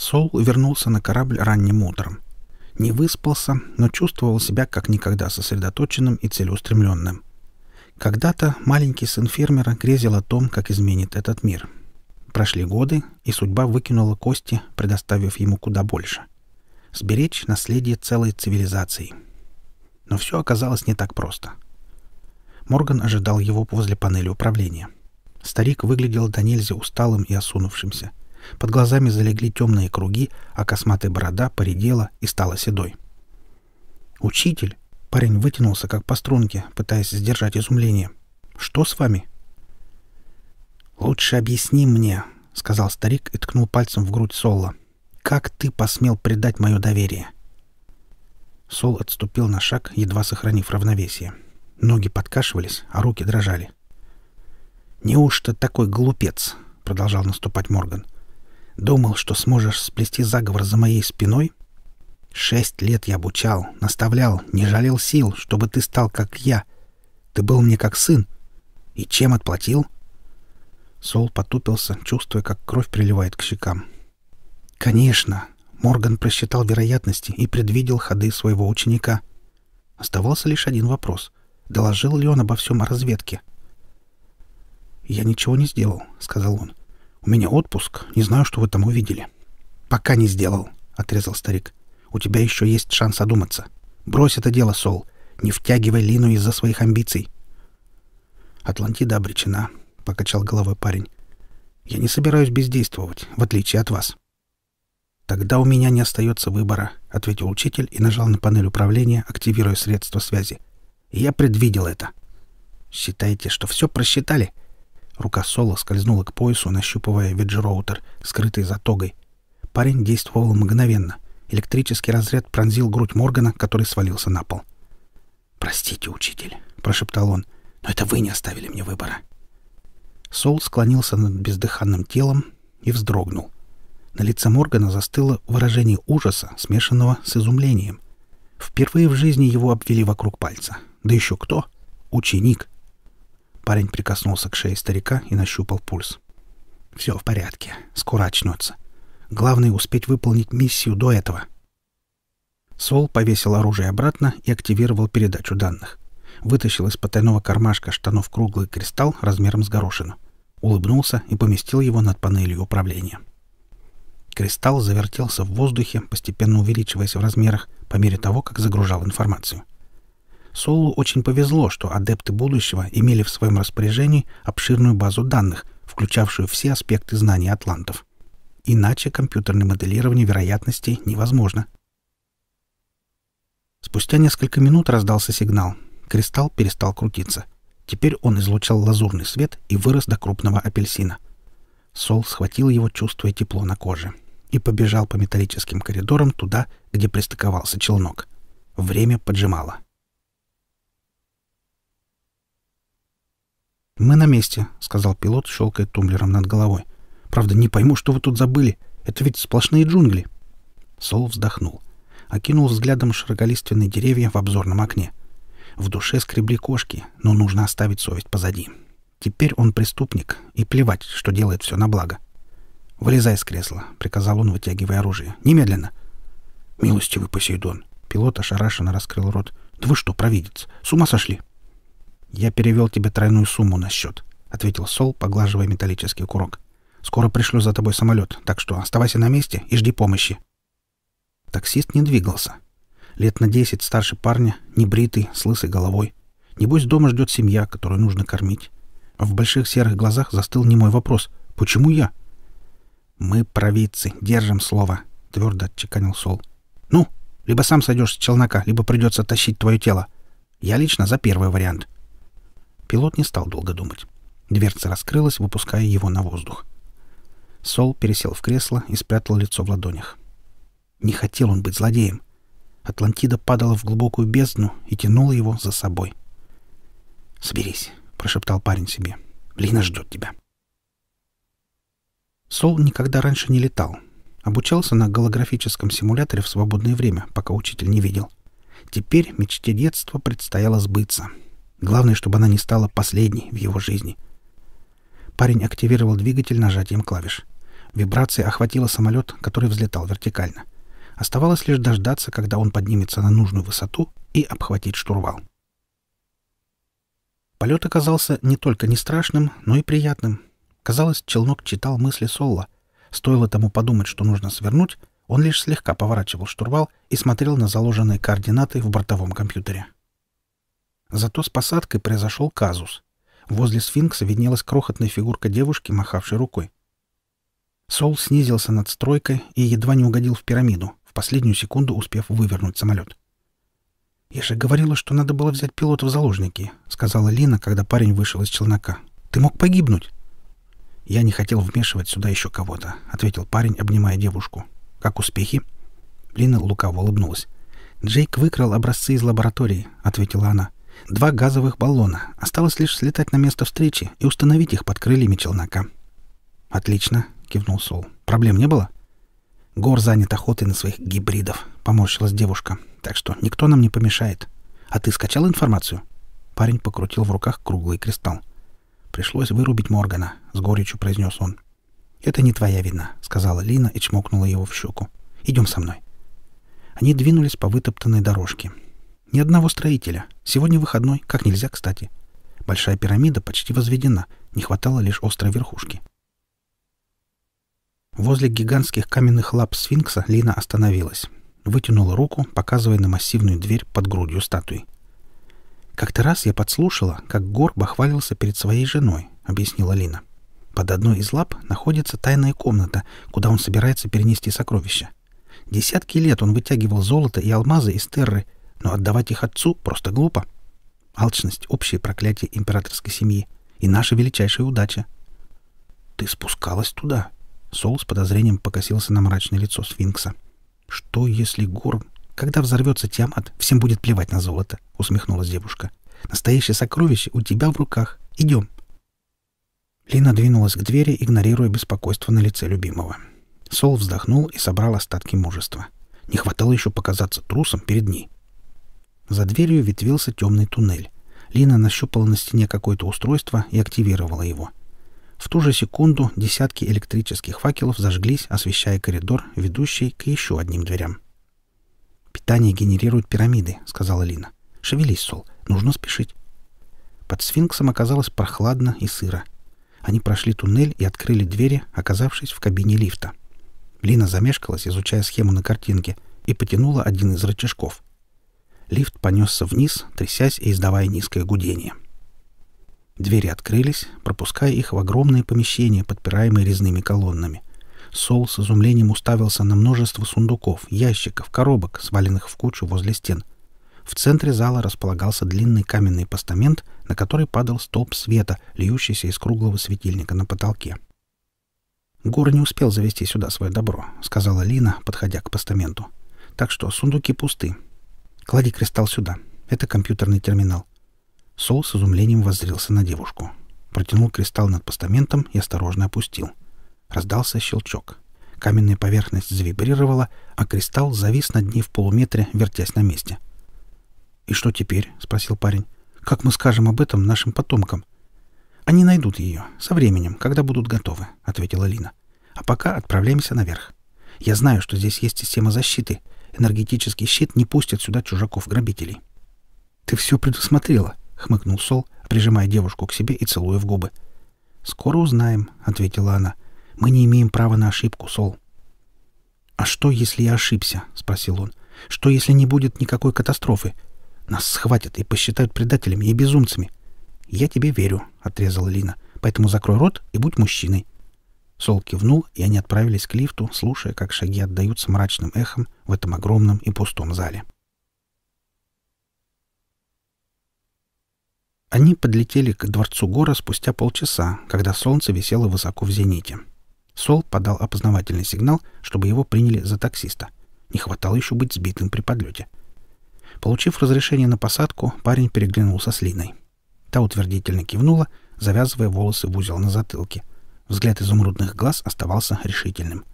Сол вернулся на корабль ранним утром. Не выспался, но чувствовал себя как никогда сосредоточенным и целеустремленным. Когда-то маленький сын фермера грезил о том, как изменит этот мир. Прошли годы, и судьба выкинула кости, предоставив ему куда больше. Сберечь наследие целой цивилизации. Но все оказалось не так просто — Морган ожидал его возле панели управления. Старик выглядел до нельзя усталым и осунувшимся. Под глазами залегли темные круги, а косматая борода поредела и стала седой. «Учитель!» — парень вытянулся, как по струнке, пытаясь сдержать изумление. «Что с вами?» «Лучше объясни мне», — сказал старик и ткнул пальцем в грудь Солла. «Как ты посмел предать мое доверие?» Сол отступил на шаг, едва сохранив равновесие. Ноги подкашивались, а руки дрожали. «Неужто такой глупец?» — продолжал наступать Морган. «Думал, что сможешь сплести заговор за моей спиной? Шесть лет я обучал, наставлял, не жалел сил, чтобы ты стал как я. Ты был мне как сын. И чем отплатил?» Сол потупился, чувствуя, как кровь приливает к щекам. «Конечно!» Морган просчитал вероятности и предвидел ходы своего ученика. Оставался лишь один вопрос — Доложил ли он обо всем о разведке? «Я ничего не сделал», — сказал он. «У меня отпуск. Не знаю, что вы там увидели». «Пока не сделал», — отрезал старик. «У тебя еще есть шанс одуматься. Брось это дело, Сол. Не втягивай Лину из-за своих амбиций». «Атлантида обречена», — покачал головой парень. «Я не собираюсь бездействовать, в отличие от вас». «Тогда у меня не остается выбора», — ответил учитель и нажал на панель управления, активируя средства связи. Я предвидел это. Считаете, что все просчитали? Рука Соло скользнула к поясу, нащупывая виджероутер, скрытый за тогой. Парень действовал мгновенно. Электрический разряд пронзил грудь Моргана, который свалился на пол. «Простите, учитель», — прошептал он, — «но это вы не оставили мне выбора». Сол склонился над бездыханным телом и вздрогнул. На лице Моргана застыло выражение ужаса, смешанного с изумлением. Впервые в жизни его обвели вокруг пальца. Да еще кто? Ученик. Парень прикоснулся к шее старика и нащупал пульс. Все в порядке. Скоро очнется. Главное — успеть выполнить миссию до этого. Сол повесил оружие обратно и активировал передачу данных. Вытащил из потайного кармашка штанов круглый кристалл размером с горошину. Улыбнулся и поместил его над панелью управления. Кристалл завертелся в воздухе, постепенно увеличиваясь в размерах по мере того, как загружал информацию. Солу очень повезло, что адепты будущего имели в своем распоряжении обширную базу данных, включавшую все аспекты знаний атлантов. Иначе компьютерное моделирование вероятностей невозможно. Спустя несколько минут раздался сигнал. Кристалл перестал крутиться. Теперь он излучал лазурный свет и вырос до крупного апельсина. Сол схватил его, чувствуя тепло на коже, и побежал по металлическим коридорам туда, где пристыковался челнок. Время поджимало. «Мы на месте», — сказал пилот, щелкая тумблером над головой. «Правда, не пойму, что вы тут забыли. Это ведь сплошные джунгли». Сол вздохнул. Окинул взглядом широколиственные деревья в обзорном окне. В душе скребли кошки, но нужно оставить совесть позади. Теперь он преступник, и плевать, что делает все на благо. «Вылезай с кресла», — приказал он, вытягивая оружие. «Немедленно». «Милостивый Посейдон». Пилот ошарашенно раскрыл рот. «Да вы что, провидец? С ума сошли?» «Я перевел тебе тройную сумму на счет», — ответил Сол, поглаживая металлический курок. «Скоро пришлю за тобой самолет, так что оставайся на месте и жди помощи». Таксист не двигался. Лет на десять старше парня, небритый, с лысой головой. Небось, дома ждет семья, которую нужно кормить. В больших серых глазах застыл немой вопрос «Почему я?» «Мы, провидцы, держим слово», — твердо отчеканил Сол. «Ну, либо сам сойдешь с челнока, либо придется тащить твое тело. Я лично за первый вариант». Пилот не стал долго думать. Дверца раскрылась, выпуская его на воздух. Сол пересел в кресло и спрятал лицо в ладонях. Не хотел он быть злодеем. Атлантида падала в глубокую бездну и тянула его за собой. «Соберись», — прошептал парень себе. «Лина ждет тебя». Сол никогда раньше не летал. Обучался на голографическом симуляторе в свободное время, пока учитель не видел. Теперь мечте детства предстояло сбыться — Главное, чтобы она не стала последней в его жизни. Парень активировал двигатель нажатием клавиш. Вибрация охватила самолет, который взлетал вертикально. Оставалось лишь дождаться, когда он поднимется на нужную высоту и обхватить штурвал. Полет оказался не только не страшным, но и приятным. Казалось, челнок читал мысли Солла. Стоило тому подумать, что нужно свернуть, он лишь слегка поворачивал штурвал и смотрел на заложенные координаты в бортовом компьютере. Зато с посадкой произошел казус. Возле сфинкса виднелась крохотная фигурка девушки, махавшей рукой. Сол снизился над стройкой и едва не угодил в пирамиду, в последнюю секунду успев вывернуть самолет. «Я же говорила, что надо было взять пилота в заложники», — сказала Лина, когда парень вышел из челнока. «Ты мог погибнуть». «Я не хотел вмешивать сюда еще кого-то», — ответил парень, обнимая девушку. «Как успехи?» Лина лукаво улыбнулась. «Джейк выкрал образцы из лаборатории», — ответила она. Два газовых баллона. Осталось лишь слетать на место встречи и установить их под крыльями челнока. «Отлично», — кивнул Сол. «Проблем не было?» «Гор занят охотой на своих гибридов», — поморщилась девушка. «Так что никто нам не помешает. А ты скачал информацию?» Парень покрутил в руках круглый кристалл. «Пришлось вырубить Моргана», — с горечью произнес он. «Это не твоя вина», — сказала Лина и чмокнула его в щеку. «Идем со мной». Они двинулись по вытоптанной дорожке. Ни одного строителя. Сегодня выходной, как нельзя кстати. Большая пирамида почти возведена, не хватало лишь острой верхушки. Возле гигантских каменных лап сфинкса Лина остановилась. Вытянула руку, показывая на массивную дверь под грудью статуи. «Как-то раз я подслушала, как Гор бахвалился перед своей женой», — объяснила Лина. «Под одной из лап находится тайная комната, куда он собирается перенести сокровища. Десятки лет он вытягивал золото и алмазы из терры, но отдавать их отцу просто глупо. Алчность — общее проклятие императорской семьи и наша величайшая удача. «Ты спускалась туда?» Сол с подозрением покосился на мрачное лицо сфинкса. «Что, если Горн... Когда взорвется Тиамат, всем будет плевать на золото», — усмехнулась девушка. «Настоящее сокровище у тебя в руках. Идем». Лина двинулась к двери, игнорируя беспокойство на лице любимого. Сол вздохнул и собрал остатки мужества. Не хватало еще показаться трусом перед ней. За дверью ветвился темный туннель. Лина нащупала на стене какое-то устройство и активировала его. В ту же секунду десятки электрических факелов зажглись, освещая коридор, ведущий к еще одним дверям. «Питание генерирует пирамиды», — сказала Лина. «Шевелись, Сол. Нужно спешить». Под сфинксом оказалось прохладно и сыро. Они прошли туннель и открыли двери, оказавшись в кабине лифта. Лина замешкалась, изучая схему на картинке, и потянула один из рычажков. Лифт понесся вниз, трясясь и издавая низкое гудение. Двери открылись, пропуская их в огромные помещения, подпираемые резными колоннами. Сол с изумлением уставился на множество сундуков, ящиков, коробок, сваленных в кучу возле стен — в центре зала располагался длинный каменный постамент, на который падал столб света, льющийся из круглого светильника на потолке. «Гор не успел завести сюда свое добро», — сказала Лина, подходя к постаменту. «Так что сундуки пусты. Клади кристалл сюда. Это компьютерный терминал». Сол с изумлением воззрился на девушку. Протянул кристалл над постаментом и осторожно опустил. Раздался щелчок. Каменная поверхность завибрировала, а кристалл завис над ней в полуметре, вертясь на месте — «И что теперь?» — спросил парень. «Как мы скажем об этом нашим потомкам?» «Они найдут ее. Со временем, когда будут готовы», — ответила Лина. «А пока отправляемся наверх. Я знаю, что здесь есть система защиты. Энергетический щит не пустит сюда чужаков-грабителей». «Ты все предусмотрела», — хмыкнул Сол, прижимая девушку к себе и целуя в губы. «Скоро узнаем», — ответила она. «Мы не имеем права на ошибку, Сол». «А что, если я ошибся?» — спросил он. «Что, если не будет никакой катастрофы? Нас схватят и посчитают предателями и безумцами. Я тебе верю, отрезала Лина. Поэтому закрой рот и будь мужчиной. Сол кивнул, и они отправились к лифту, слушая, как шаги отдаются мрачным эхом в этом огромном и пустом зале. Они подлетели к дворцу гора спустя полчаса, когда солнце висело высоко в зените. Сол подал опознавательный сигнал, чтобы его приняли за таксиста. Не хватало еще быть сбитым при подлете. — Получив разрешение на посадку, парень переглянулся с Линой. Та утвердительно кивнула, завязывая волосы в узел на затылке. Взгляд изумрудных глаз оставался решительным.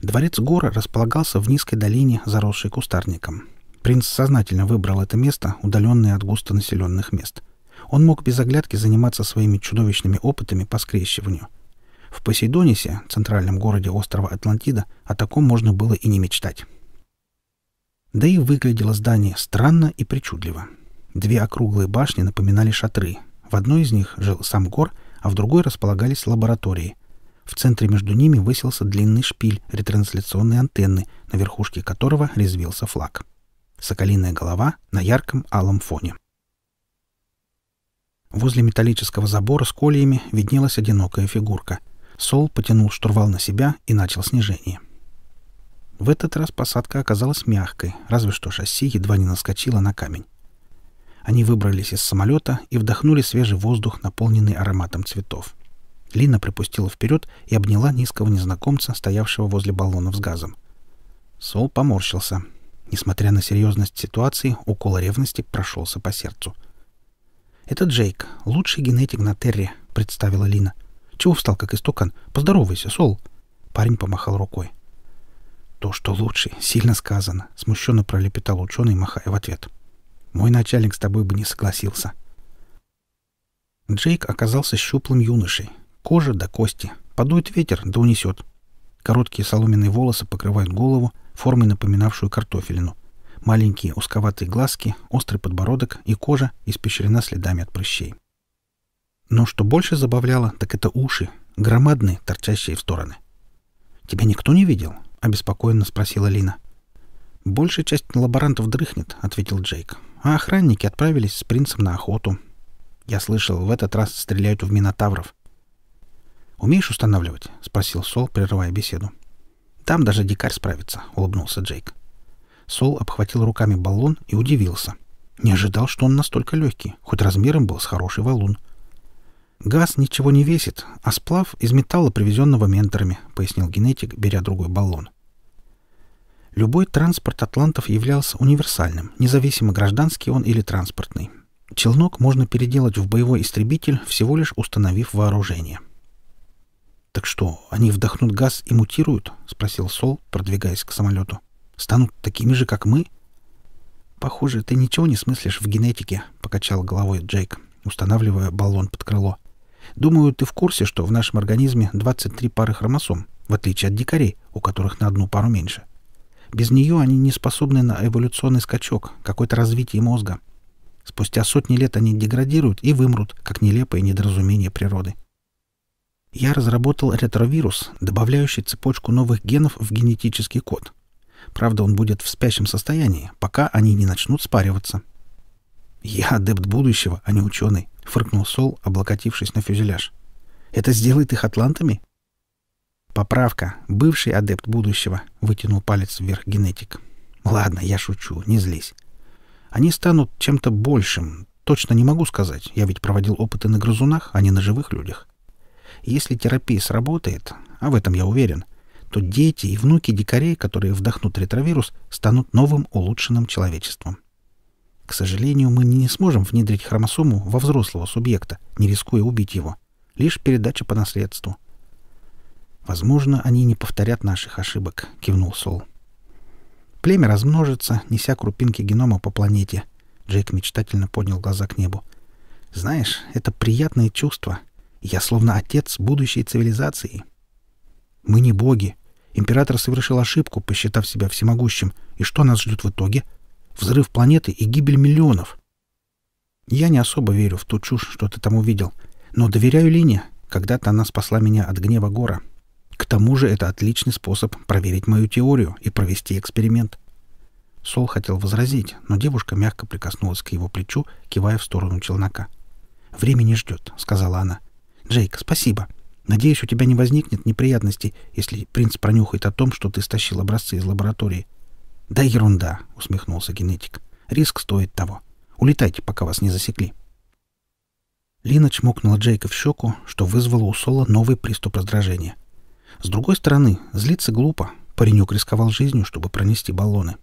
Дворец Гора располагался в низкой долине, заросшей кустарником. Принц сознательно выбрал это место, удаленное от густонаселенных мест. Он мог без оглядки заниматься своими чудовищными опытами по скрещиванию. В Посейдонисе, центральном городе острова Атлантида, о таком можно было и не мечтать. Да и выглядело здание странно и причудливо. Две округлые башни напоминали шатры. В одной из них жил сам Гор, а в другой располагались лаборатории. В центре между ними высился длинный шпиль ретрансляционной антенны, на верхушке которого резвился флаг. Соколиная голова на ярком алом фоне. Возле металлического забора с кольями виднелась одинокая фигурка. Сол потянул штурвал на себя и начал снижение. — в этот раз посадка оказалась мягкой, разве что шасси едва не наскочило на камень. Они выбрались из самолета и вдохнули свежий воздух, наполненный ароматом цветов. Лина припустила вперед и обняла низкого незнакомца, стоявшего возле баллонов с газом. Сол поморщился. Несмотря на серьезность ситуации, укол ревности прошелся по сердцу. «Это Джейк, лучший генетик на Терре», — представила Лина. «Чего встал, как истукан? Поздоровайся, Сол!» Парень помахал рукой. «То, что лучше, сильно сказано», — смущенно пролепетал ученый, махая в ответ. «Мой начальник с тобой бы не согласился». Джейк оказался щуплым юношей. Кожа до кости. Подует ветер, да унесет. Короткие соломенные волосы покрывают голову, формой напоминавшую картофелину. Маленькие узковатые глазки, острый подбородок и кожа испещрена следами от прыщей. Но что больше забавляло, так это уши, громадные, торчащие в стороны. «Тебя никто не видел?» — обеспокоенно спросила Лина. «Большая часть лаборантов дрыхнет», — ответил Джейк. «А охранники отправились с принцем на охоту. Я слышал, в этот раз стреляют в минотавров». «Умеешь устанавливать?» — спросил Сол, прерывая беседу. «Там даже дикарь справится», — улыбнулся Джейк. Сол обхватил руками баллон и удивился. Не ожидал, что он настолько легкий, хоть размером был с хороший валун. «Газ ничего не весит, а сплав из металла, привезенного менторами», — пояснил генетик, беря другой баллон. Любой транспорт атлантов являлся универсальным, независимо гражданский он или транспортный. Челнок можно переделать в боевой истребитель, всего лишь установив вооружение. «Так что, они вдохнут газ и мутируют?» — спросил Сол, продвигаясь к самолету. «Станут такими же, как мы?» «Похоже, ты ничего не смыслишь в генетике», — покачал головой Джейк, устанавливая баллон под крыло. Думаю, ты в курсе, что в нашем организме 23 пары хромосом, в отличие от дикарей, у которых на одну пару меньше. Без нее они не способны на эволюционный скачок, какое-то развитие мозга. Спустя сотни лет они деградируют и вымрут, как нелепое недоразумение природы. Я разработал ретровирус, добавляющий цепочку новых генов в генетический код. Правда, он будет в спящем состоянии, пока они не начнут спариваться. «Я адепт будущего, а не ученый», — фыркнул Сол, облокотившись на фюзеляж. «Это сделает их атлантами?» «Поправка. Бывший адепт будущего», — вытянул палец вверх генетик. «Ладно, я шучу, не злись. Они станут чем-то большим. Точно не могу сказать. Я ведь проводил опыты на грызунах, а не на живых людях. Если терапия сработает, а в этом я уверен, то дети и внуки дикарей, которые вдохнут ретровирус, станут новым улучшенным человечеством. К сожалению, мы не сможем внедрить хромосому во взрослого субъекта, не рискуя убить его. Лишь передача по наследству. «Возможно, они не повторят наших ошибок», — кивнул Сол. «Племя размножится, неся крупинки генома по планете». Джейк мечтательно поднял глаза к небу. «Знаешь, это приятное чувство я словно отец будущей цивилизации. Мы не боги. Император совершил ошибку, посчитав себя всемогущим. И что нас ждет в итоге? Взрыв планеты и гибель миллионов. Я не особо верю в ту чушь, что ты там увидел. Но доверяю Лине. Когда-то она спасла меня от гнева Гора. К тому же это отличный способ проверить мою теорию и провести эксперимент. Сол хотел возразить, но девушка мягко прикоснулась к его плечу, кивая в сторону челнока. «Время не ждет», — сказала она. Джейк, спасибо. Надеюсь, у тебя не возникнет неприятностей, если принц пронюхает о том, что ты стащил образцы из лаборатории. Да ерунда, усмехнулся генетик. Риск стоит того. Улетайте, пока вас не засекли. Лина чмокнула Джейка в щеку, что вызвало у Сола новый приступ раздражения. С другой стороны, злиться глупо. Паренек рисковал жизнью, чтобы пронести баллоны.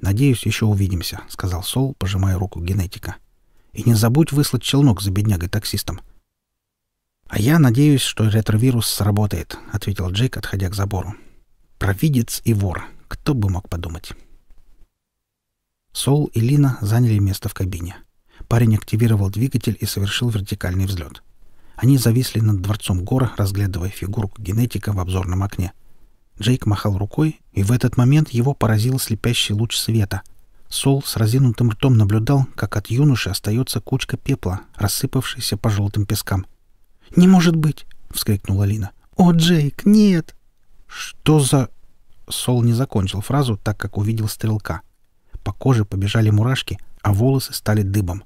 «Надеюсь, еще увидимся», — сказал Сол, пожимая руку генетика. «И не забудь выслать челнок за беднягой-таксистом. «А я надеюсь, что ретровирус сработает», — ответил Джейк, отходя к забору. «Провидец и вор. Кто бы мог подумать?» Сол и Лина заняли место в кабине. Парень активировал двигатель и совершил вертикальный взлет. Они зависли над дворцом Гора, разглядывая фигурку генетика в обзорном окне. Джейк махал рукой, и в этот момент его поразил слепящий луч света. Сол с разинутым ртом наблюдал, как от юноши остается кучка пепла, рассыпавшаяся по желтым пескам. «Не может быть!» — вскрикнула Лина. «О, Джейк, нет!» «Что за...» Сол не закончил фразу, так как увидел стрелка. По коже побежали мурашки, а волосы стали дыбом.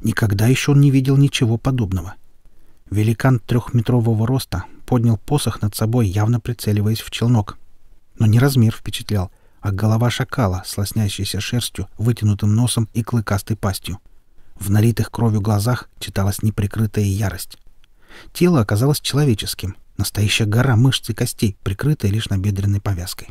Никогда еще он не видел ничего подобного. Великан трехметрового роста поднял посох над собой, явно прицеливаясь в челнок. Но не размер впечатлял, а голова шакала с шерстью, вытянутым носом и клыкастой пастью. В налитых кровью глазах читалась неприкрытая ярость. Тело оказалось человеческим, настоящая гора мышц и костей, прикрытая лишь набедренной повязкой.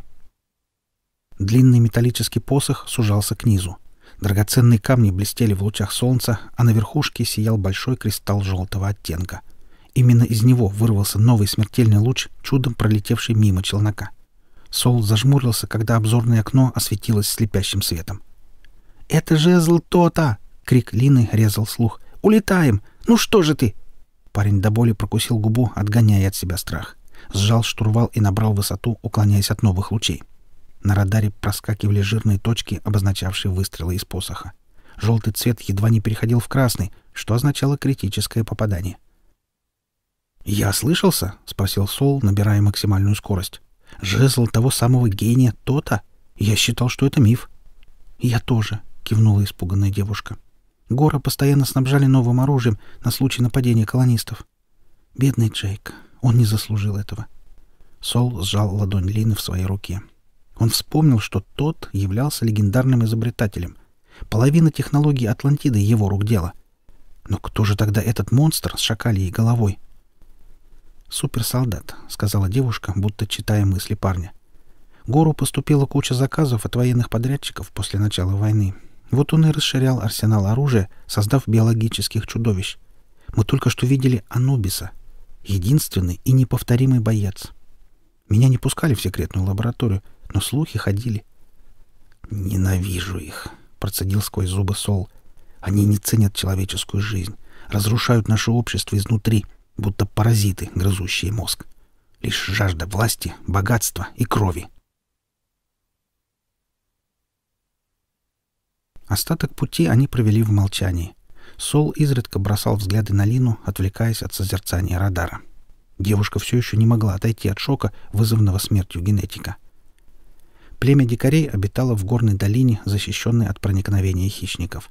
Длинный металлический посох сужался к низу. Драгоценные камни блестели в лучах солнца, а на верхушке сиял большой кристалл желтого оттенка. Именно из него вырвался новый смертельный луч, чудом пролетевший мимо челнока. Сол зажмурился, когда обзорное окно осветилось слепящим светом. «Это жезл то-то!» — крик Лины резал слух. «Улетаем! Ну что же ты? Парень до боли прокусил губу, отгоняя от себя страх. Сжал штурвал и набрал высоту, уклоняясь от новых лучей. На радаре проскакивали жирные точки, обозначавшие выстрелы из посоха. Желтый цвет едва не переходил в красный, что означало критическое попадание. «Я слышался?» — спросил Сол, набирая максимальную скорость. «Жезл того самого гения то-то? Я считал, что это миф». «Я тоже», — кивнула испуганная девушка. Гора постоянно снабжали новым оружием на случай нападения колонистов. Бедный Джейк. Он не заслужил этого. Сол сжал ладонь Лины в своей руке. Он вспомнил, что тот являлся легендарным изобретателем. Половина технологий Атлантиды — его рук дело. Но кто же тогда этот монстр с шакалией головой? «Суперсолдат», — сказала девушка, будто читая мысли парня. Гору поступила куча заказов от военных подрядчиков после начала войны, вот он и расширял арсенал оружия, создав биологических чудовищ. Мы только что видели Анубиса. Единственный и неповторимый боец. Меня не пускали в секретную лабораторию, но слухи ходили. «Ненавижу их», — процедил сквозь зубы Сол. «Они не ценят человеческую жизнь, разрушают наше общество изнутри, будто паразиты, грызущие мозг. Лишь жажда власти, богатства и крови. Остаток пути они провели в молчании. Сол изредка бросал взгляды на Лину, отвлекаясь от созерцания радара. Девушка все еще не могла отойти от шока, вызванного смертью генетика. Племя дикарей обитало в горной долине, защищенной от проникновения хищников.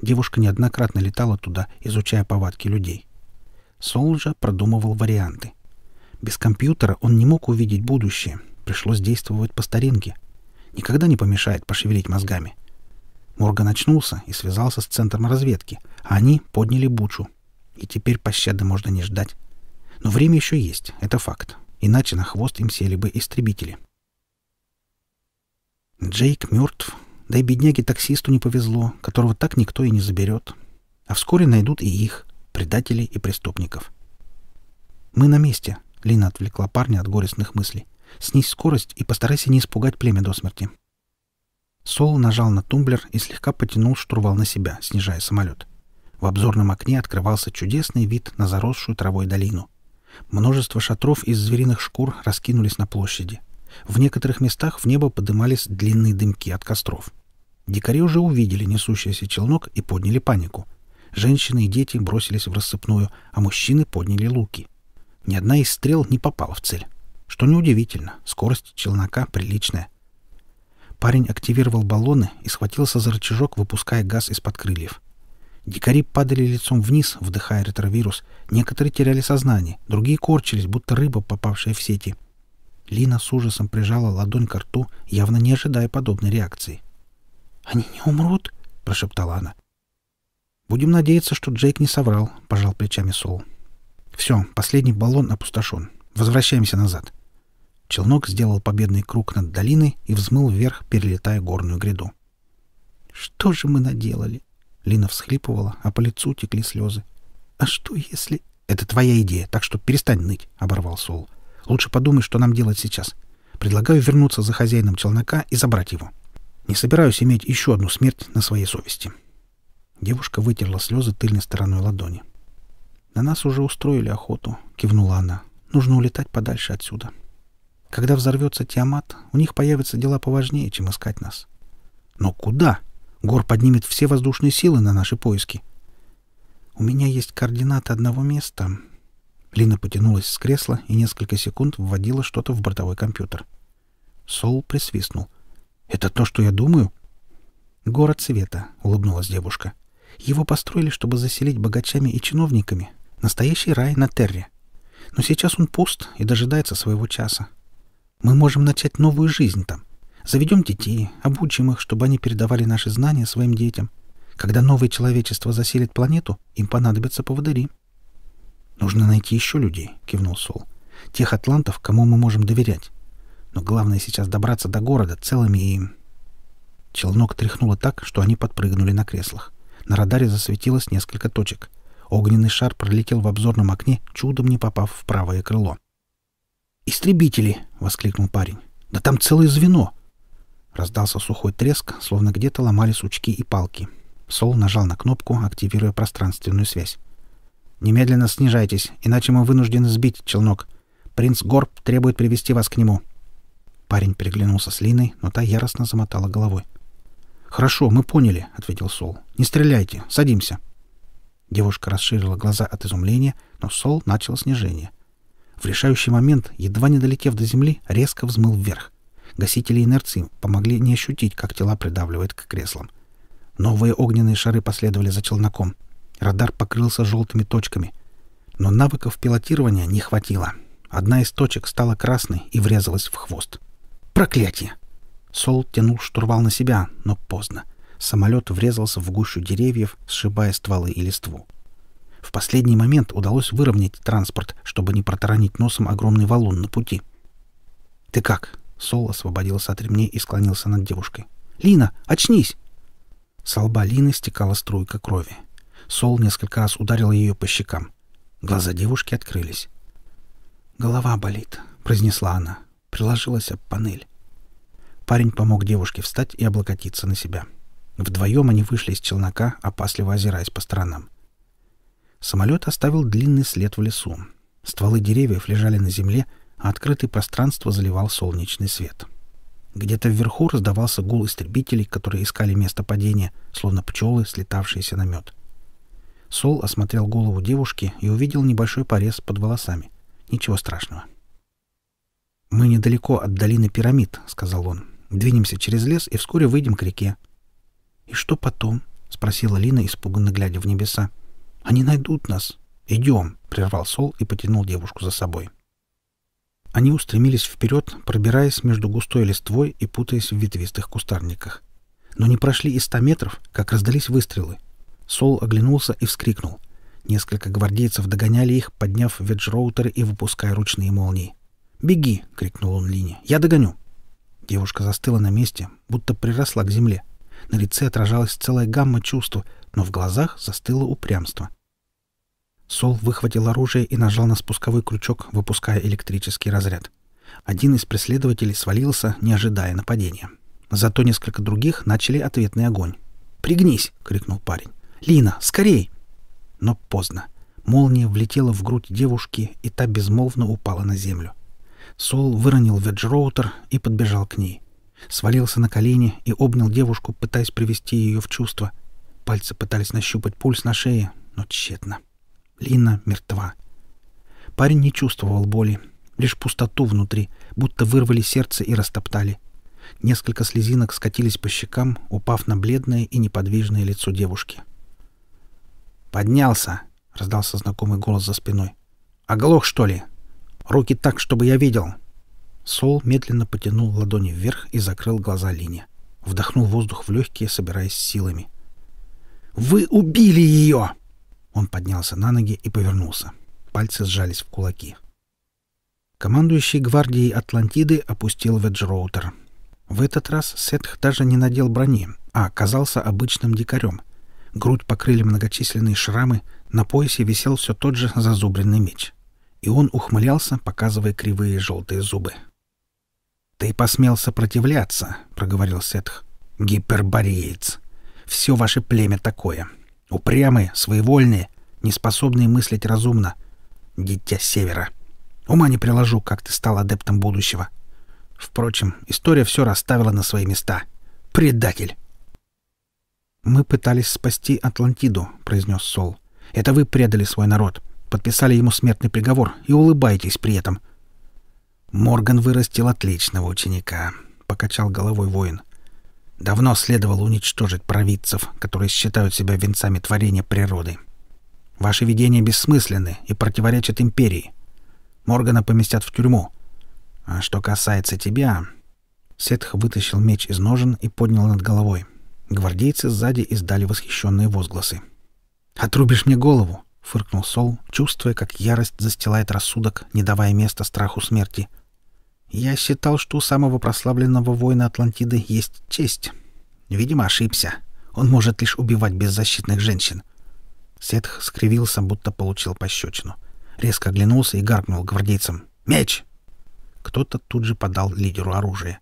Девушка неоднократно летала туда, изучая повадки людей. Сол же продумывал варианты. Без компьютера он не мог увидеть будущее. Пришлось действовать по старинке. Никогда не помешает пошевелить мозгами. Морган очнулся и связался с центром разведки, а они подняли бучу. И теперь пощады можно не ждать. Но время еще есть, это факт. Иначе на хвост им сели бы истребители. Джейк мертв, да и бедняге-таксисту не повезло, которого так никто и не заберет. А вскоре найдут и их, предателей и преступников. «Мы на месте», — Лина отвлекла парня от горестных мыслей. «Снизь скорость и постарайся не испугать племя до смерти». Сол нажал на тумблер и слегка потянул штурвал на себя, снижая самолет. В обзорном окне открывался чудесный вид на заросшую травой долину. Множество шатров из звериных шкур раскинулись на площади. В некоторых местах в небо подымались длинные дымки от костров. Дикари уже увидели несущийся челнок и подняли панику. Женщины и дети бросились в рассыпную, а мужчины подняли луки. Ни одна из стрел не попала в цель. Что неудивительно, скорость челнока приличная. Парень активировал баллоны и схватился за рычажок, выпуская газ из-под крыльев. Дикари падали лицом вниз, вдыхая ретровирус. Некоторые теряли сознание, другие корчились, будто рыба, попавшая в сети — Лина с ужасом прижала ладонь к рту, явно не ожидая подобной реакции. «Они не умрут?» — прошептала она. «Будем надеяться, что Джейк не соврал», — пожал плечами Сол. «Все, последний баллон опустошен. Возвращаемся назад». Челнок сделал победный круг над долиной и взмыл вверх, перелетая горную гряду. «Что же мы наделали?» Лина всхлипывала, а по лицу текли слезы. «А что если...» «Это твоя идея, так что перестань ныть», — оборвал Сол. Лучше подумай, что нам делать сейчас. Предлагаю вернуться за хозяином челнока и забрать его. Не собираюсь иметь еще одну смерть на своей совести». Девушка вытерла слезы тыльной стороной ладони. «На нас уже устроили охоту», — кивнула она. «Нужно улетать подальше отсюда. Когда взорвется Тиамат, у них появятся дела поважнее, чем искать нас». «Но куда? Гор поднимет все воздушные силы на наши поиски». «У меня есть координаты одного места, Лина потянулась с кресла и несколько секунд вводила что-то в бортовой компьютер. Сол присвистнул. «Это то, что я думаю?» «Город света», — улыбнулась девушка. «Его построили, чтобы заселить богачами и чиновниками. Настоящий рай на Терре. Но сейчас он пуст и дожидается своего часа. Мы можем начать новую жизнь там. Заведем детей, обучим их, чтобы они передавали наши знания своим детям. Когда новое человечество заселит планету, им понадобятся поводыри». «Нужно найти еще людей», — кивнул Сол. «Тех атлантов, кому мы можем доверять. Но главное сейчас добраться до города целыми и...» Челнок тряхнуло так, что они подпрыгнули на креслах. На радаре засветилось несколько точек. Огненный шар пролетел в обзорном окне, чудом не попав в правое крыло. «Истребители!» — воскликнул парень. «Да там целое звено!» Раздался сухой треск, словно где-то ломали сучки и палки. Сол нажал на кнопку, активируя пространственную связь. Немедленно снижайтесь, иначе мы вынуждены сбить челнок. Принц Горб требует привести вас к нему». Парень переглянулся с Линой, но та яростно замотала головой. «Хорошо, мы поняли», — ответил Сол. «Не стреляйте, садимся». Девушка расширила глаза от изумления, но Сол начал снижение. В решающий момент, едва не долетев до земли, резко взмыл вверх. Гасители инерции помогли не ощутить, как тела придавливает к креслам. Новые огненные шары последовали за челноком. Радар покрылся желтыми точками. Но навыков пилотирования не хватило. Одна из точек стала красной и врезалась в хвост. Проклятие! Сол тянул штурвал на себя, но поздно. Самолет врезался в гущу деревьев, сшибая стволы и листву. В последний момент удалось выровнять транспорт, чтобы не протаранить носом огромный валун на пути. «Ты как?» Сол освободился от ремней и склонился над девушкой. «Лина, очнись!» С лба Лины стекала струйка крови. Сол несколько раз ударил ее по щекам. Глаза девушки открылись. «Голова болит», — произнесла она. Приложилась об панель. Парень помог девушке встать и облокотиться на себя. Вдвоем они вышли из челнока, опасливо озираясь по сторонам. Самолет оставил длинный след в лесу. Стволы деревьев лежали на земле, а открытое пространство заливал солнечный свет. Где-то вверху раздавался гул истребителей, которые искали место падения, словно пчелы, слетавшиеся на мед. Сол осмотрел голову девушки и увидел небольшой порез под волосами. Ничего страшного. «Мы недалеко от долины пирамид», — сказал он. «Двинемся через лес и вскоре выйдем к реке». «И что потом?» — спросила Лина, испуганно глядя в небеса. «Они найдут нас. Идем», — прервал Сол и потянул девушку за собой. Они устремились вперед, пробираясь между густой листвой и путаясь в ветвистых кустарниках. Но не прошли и ста метров, как раздались выстрелы. Сол оглянулся и вскрикнул. Несколько гвардейцев догоняли их, подняв веджроутеры и выпуская ручные молнии. «Беги!» — крикнул он Лине. «Я догоню!» Девушка застыла на месте, будто приросла к земле. На лице отражалась целая гамма чувств, но в глазах застыло упрямство. Сол выхватил оружие и нажал на спусковой крючок, выпуская электрический разряд. Один из преследователей свалился, не ожидая нападения. Зато несколько других начали ответный огонь. «Пригнись!» — крикнул парень. «Лина, скорей!» Но поздно. Молния влетела в грудь девушки, и та безмолвно упала на землю. Сол выронил веджроутер и подбежал к ней. Свалился на колени и обнял девушку, пытаясь привести ее в чувство. Пальцы пытались нащупать пульс на шее, но тщетно. Лина мертва. Парень не чувствовал боли, лишь пустоту внутри, будто вырвали сердце и растоптали. Несколько слезинок скатились по щекам, упав на бледное и неподвижное лицо девушки. «Поднялся!» — раздался знакомый голос за спиной. «Оглох, что ли? Руки так, чтобы я видел!» Сол медленно потянул ладони вверх и закрыл глаза Лине. Вдохнул воздух в легкие, собираясь силами. «Вы убили ее!» Он поднялся на ноги и повернулся. Пальцы сжались в кулаки. Командующий гвардией Атлантиды опустил веджроутер. В этот раз Сетх даже не надел брони, а оказался обычным дикарем. Грудь покрыли многочисленные шрамы, на поясе висел все тот же зазубренный меч. И он ухмылялся, показывая кривые желтые зубы. «Ты посмел сопротивляться», — проговорил Сетх. «Гипербореец. Все ваше племя такое. Упрямые, своевольные, неспособные мыслить разумно. Дитя Севера. Ума не приложу, как ты стал адептом будущего. Впрочем, история все расставила на свои места. Предатель!» «Мы пытались спасти Атлантиду», — произнес Сол. «Это вы предали свой народ, подписали ему смертный приговор и улыбаетесь при этом». «Морган вырастил отличного ученика», — покачал головой воин. Давно следовало уничтожить провидцев, которые считают себя венцами творения природы. Ваши видения бессмысленны и противоречат империи. Моргана поместят в тюрьму. А что касается тебя...» Сетх вытащил меч из ножен и поднял над головой. Гвардейцы сзади издали восхищенные возгласы. «Отрубишь мне голову!» — фыркнул Сол, чувствуя, как ярость застилает рассудок, не давая места страху смерти — я считал, что у самого прославленного воина Атлантиды есть честь. Видимо, ошибся. Он может лишь убивать беззащитных женщин. Сетх скривился, будто получил пощечину. Резко оглянулся и гаркнул гвардейцам. «Меч!» Кто-то тут же подал лидеру оружие.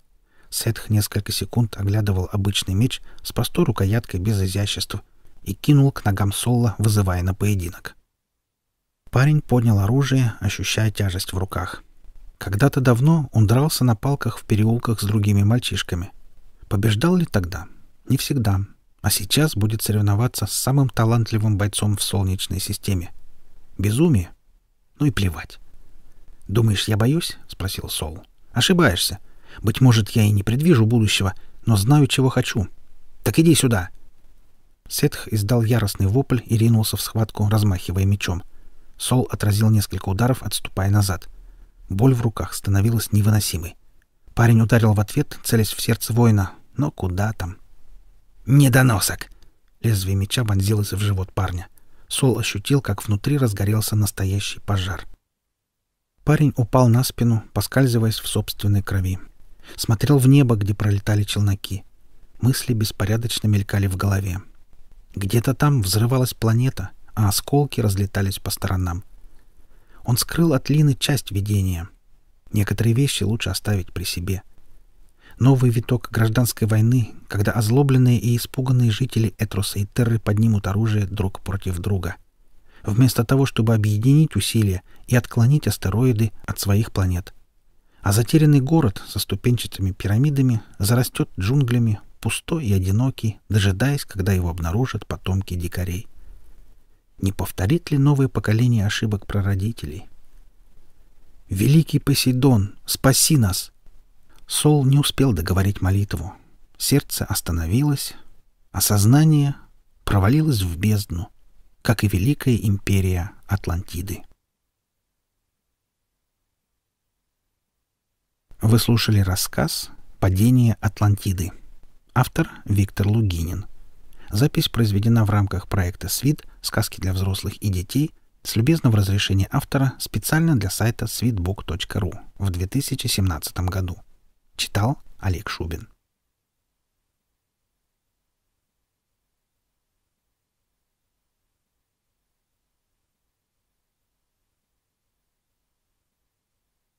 Сетх несколько секунд оглядывал обычный меч с простой рукояткой без изящества и кинул к ногам Солла, вызывая на поединок. Парень поднял оружие, ощущая тяжесть в руках. Когда-то давно он дрался на палках в переулках с другими мальчишками. Побеждал ли тогда? Не всегда. А сейчас будет соревноваться с самым талантливым бойцом в Солнечной системе. Безумие? Ну и плевать. «Думаешь, я боюсь?» — спросил Сол. «Ошибаешься. Быть может, я и не предвижу будущего, но знаю, чего хочу. Так иди сюда!» Сетх издал яростный вопль и ринулся в схватку, размахивая мечом. Сол отразил несколько ударов, отступая назад. Боль в руках становилась невыносимой. Парень ударил в ответ, целясь в сердце воина. Но куда там? «Недоносок!» Лезвие меча вонзилось в живот парня. Сол ощутил, как внутри разгорелся настоящий пожар. Парень упал на спину, поскальзываясь в собственной крови. Смотрел в небо, где пролетали челноки. Мысли беспорядочно мелькали в голове. Где-то там взрывалась планета, а осколки разлетались по сторонам. Он скрыл от Лины часть видения. Некоторые вещи лучше оставить при себе. Новый виток гражданской войны, когда озлобленные и испуганные жители Этроса и Терры поднимут оружие друг против друга. вместо того, чтобы объединить усилия и отклонить астероиды от своих планет. А затерянный город со ступенчатыми пирамидами зарастет джунглями, пустой и одинокий, дожидаясь, когда его обнаружат потомки дикарей. Не повторит ли новое поколение ошибок прародителей? «Великий Посейдон, спаси нас!» Сол не успел договорить молитву. Сердце остановилось, а сознание провалилось в бездну, как и великая империя Атлантиды. Вы слушали рассказ «Падение Атлантиды». Автор Виктор Лугинин. Запись произведена в рамках проекта «Свит. Сказки для взрослых и детей» с любезного разрешения автора специально для сайта sweetbook.ru в 2017 году. Читал Олег Шубин.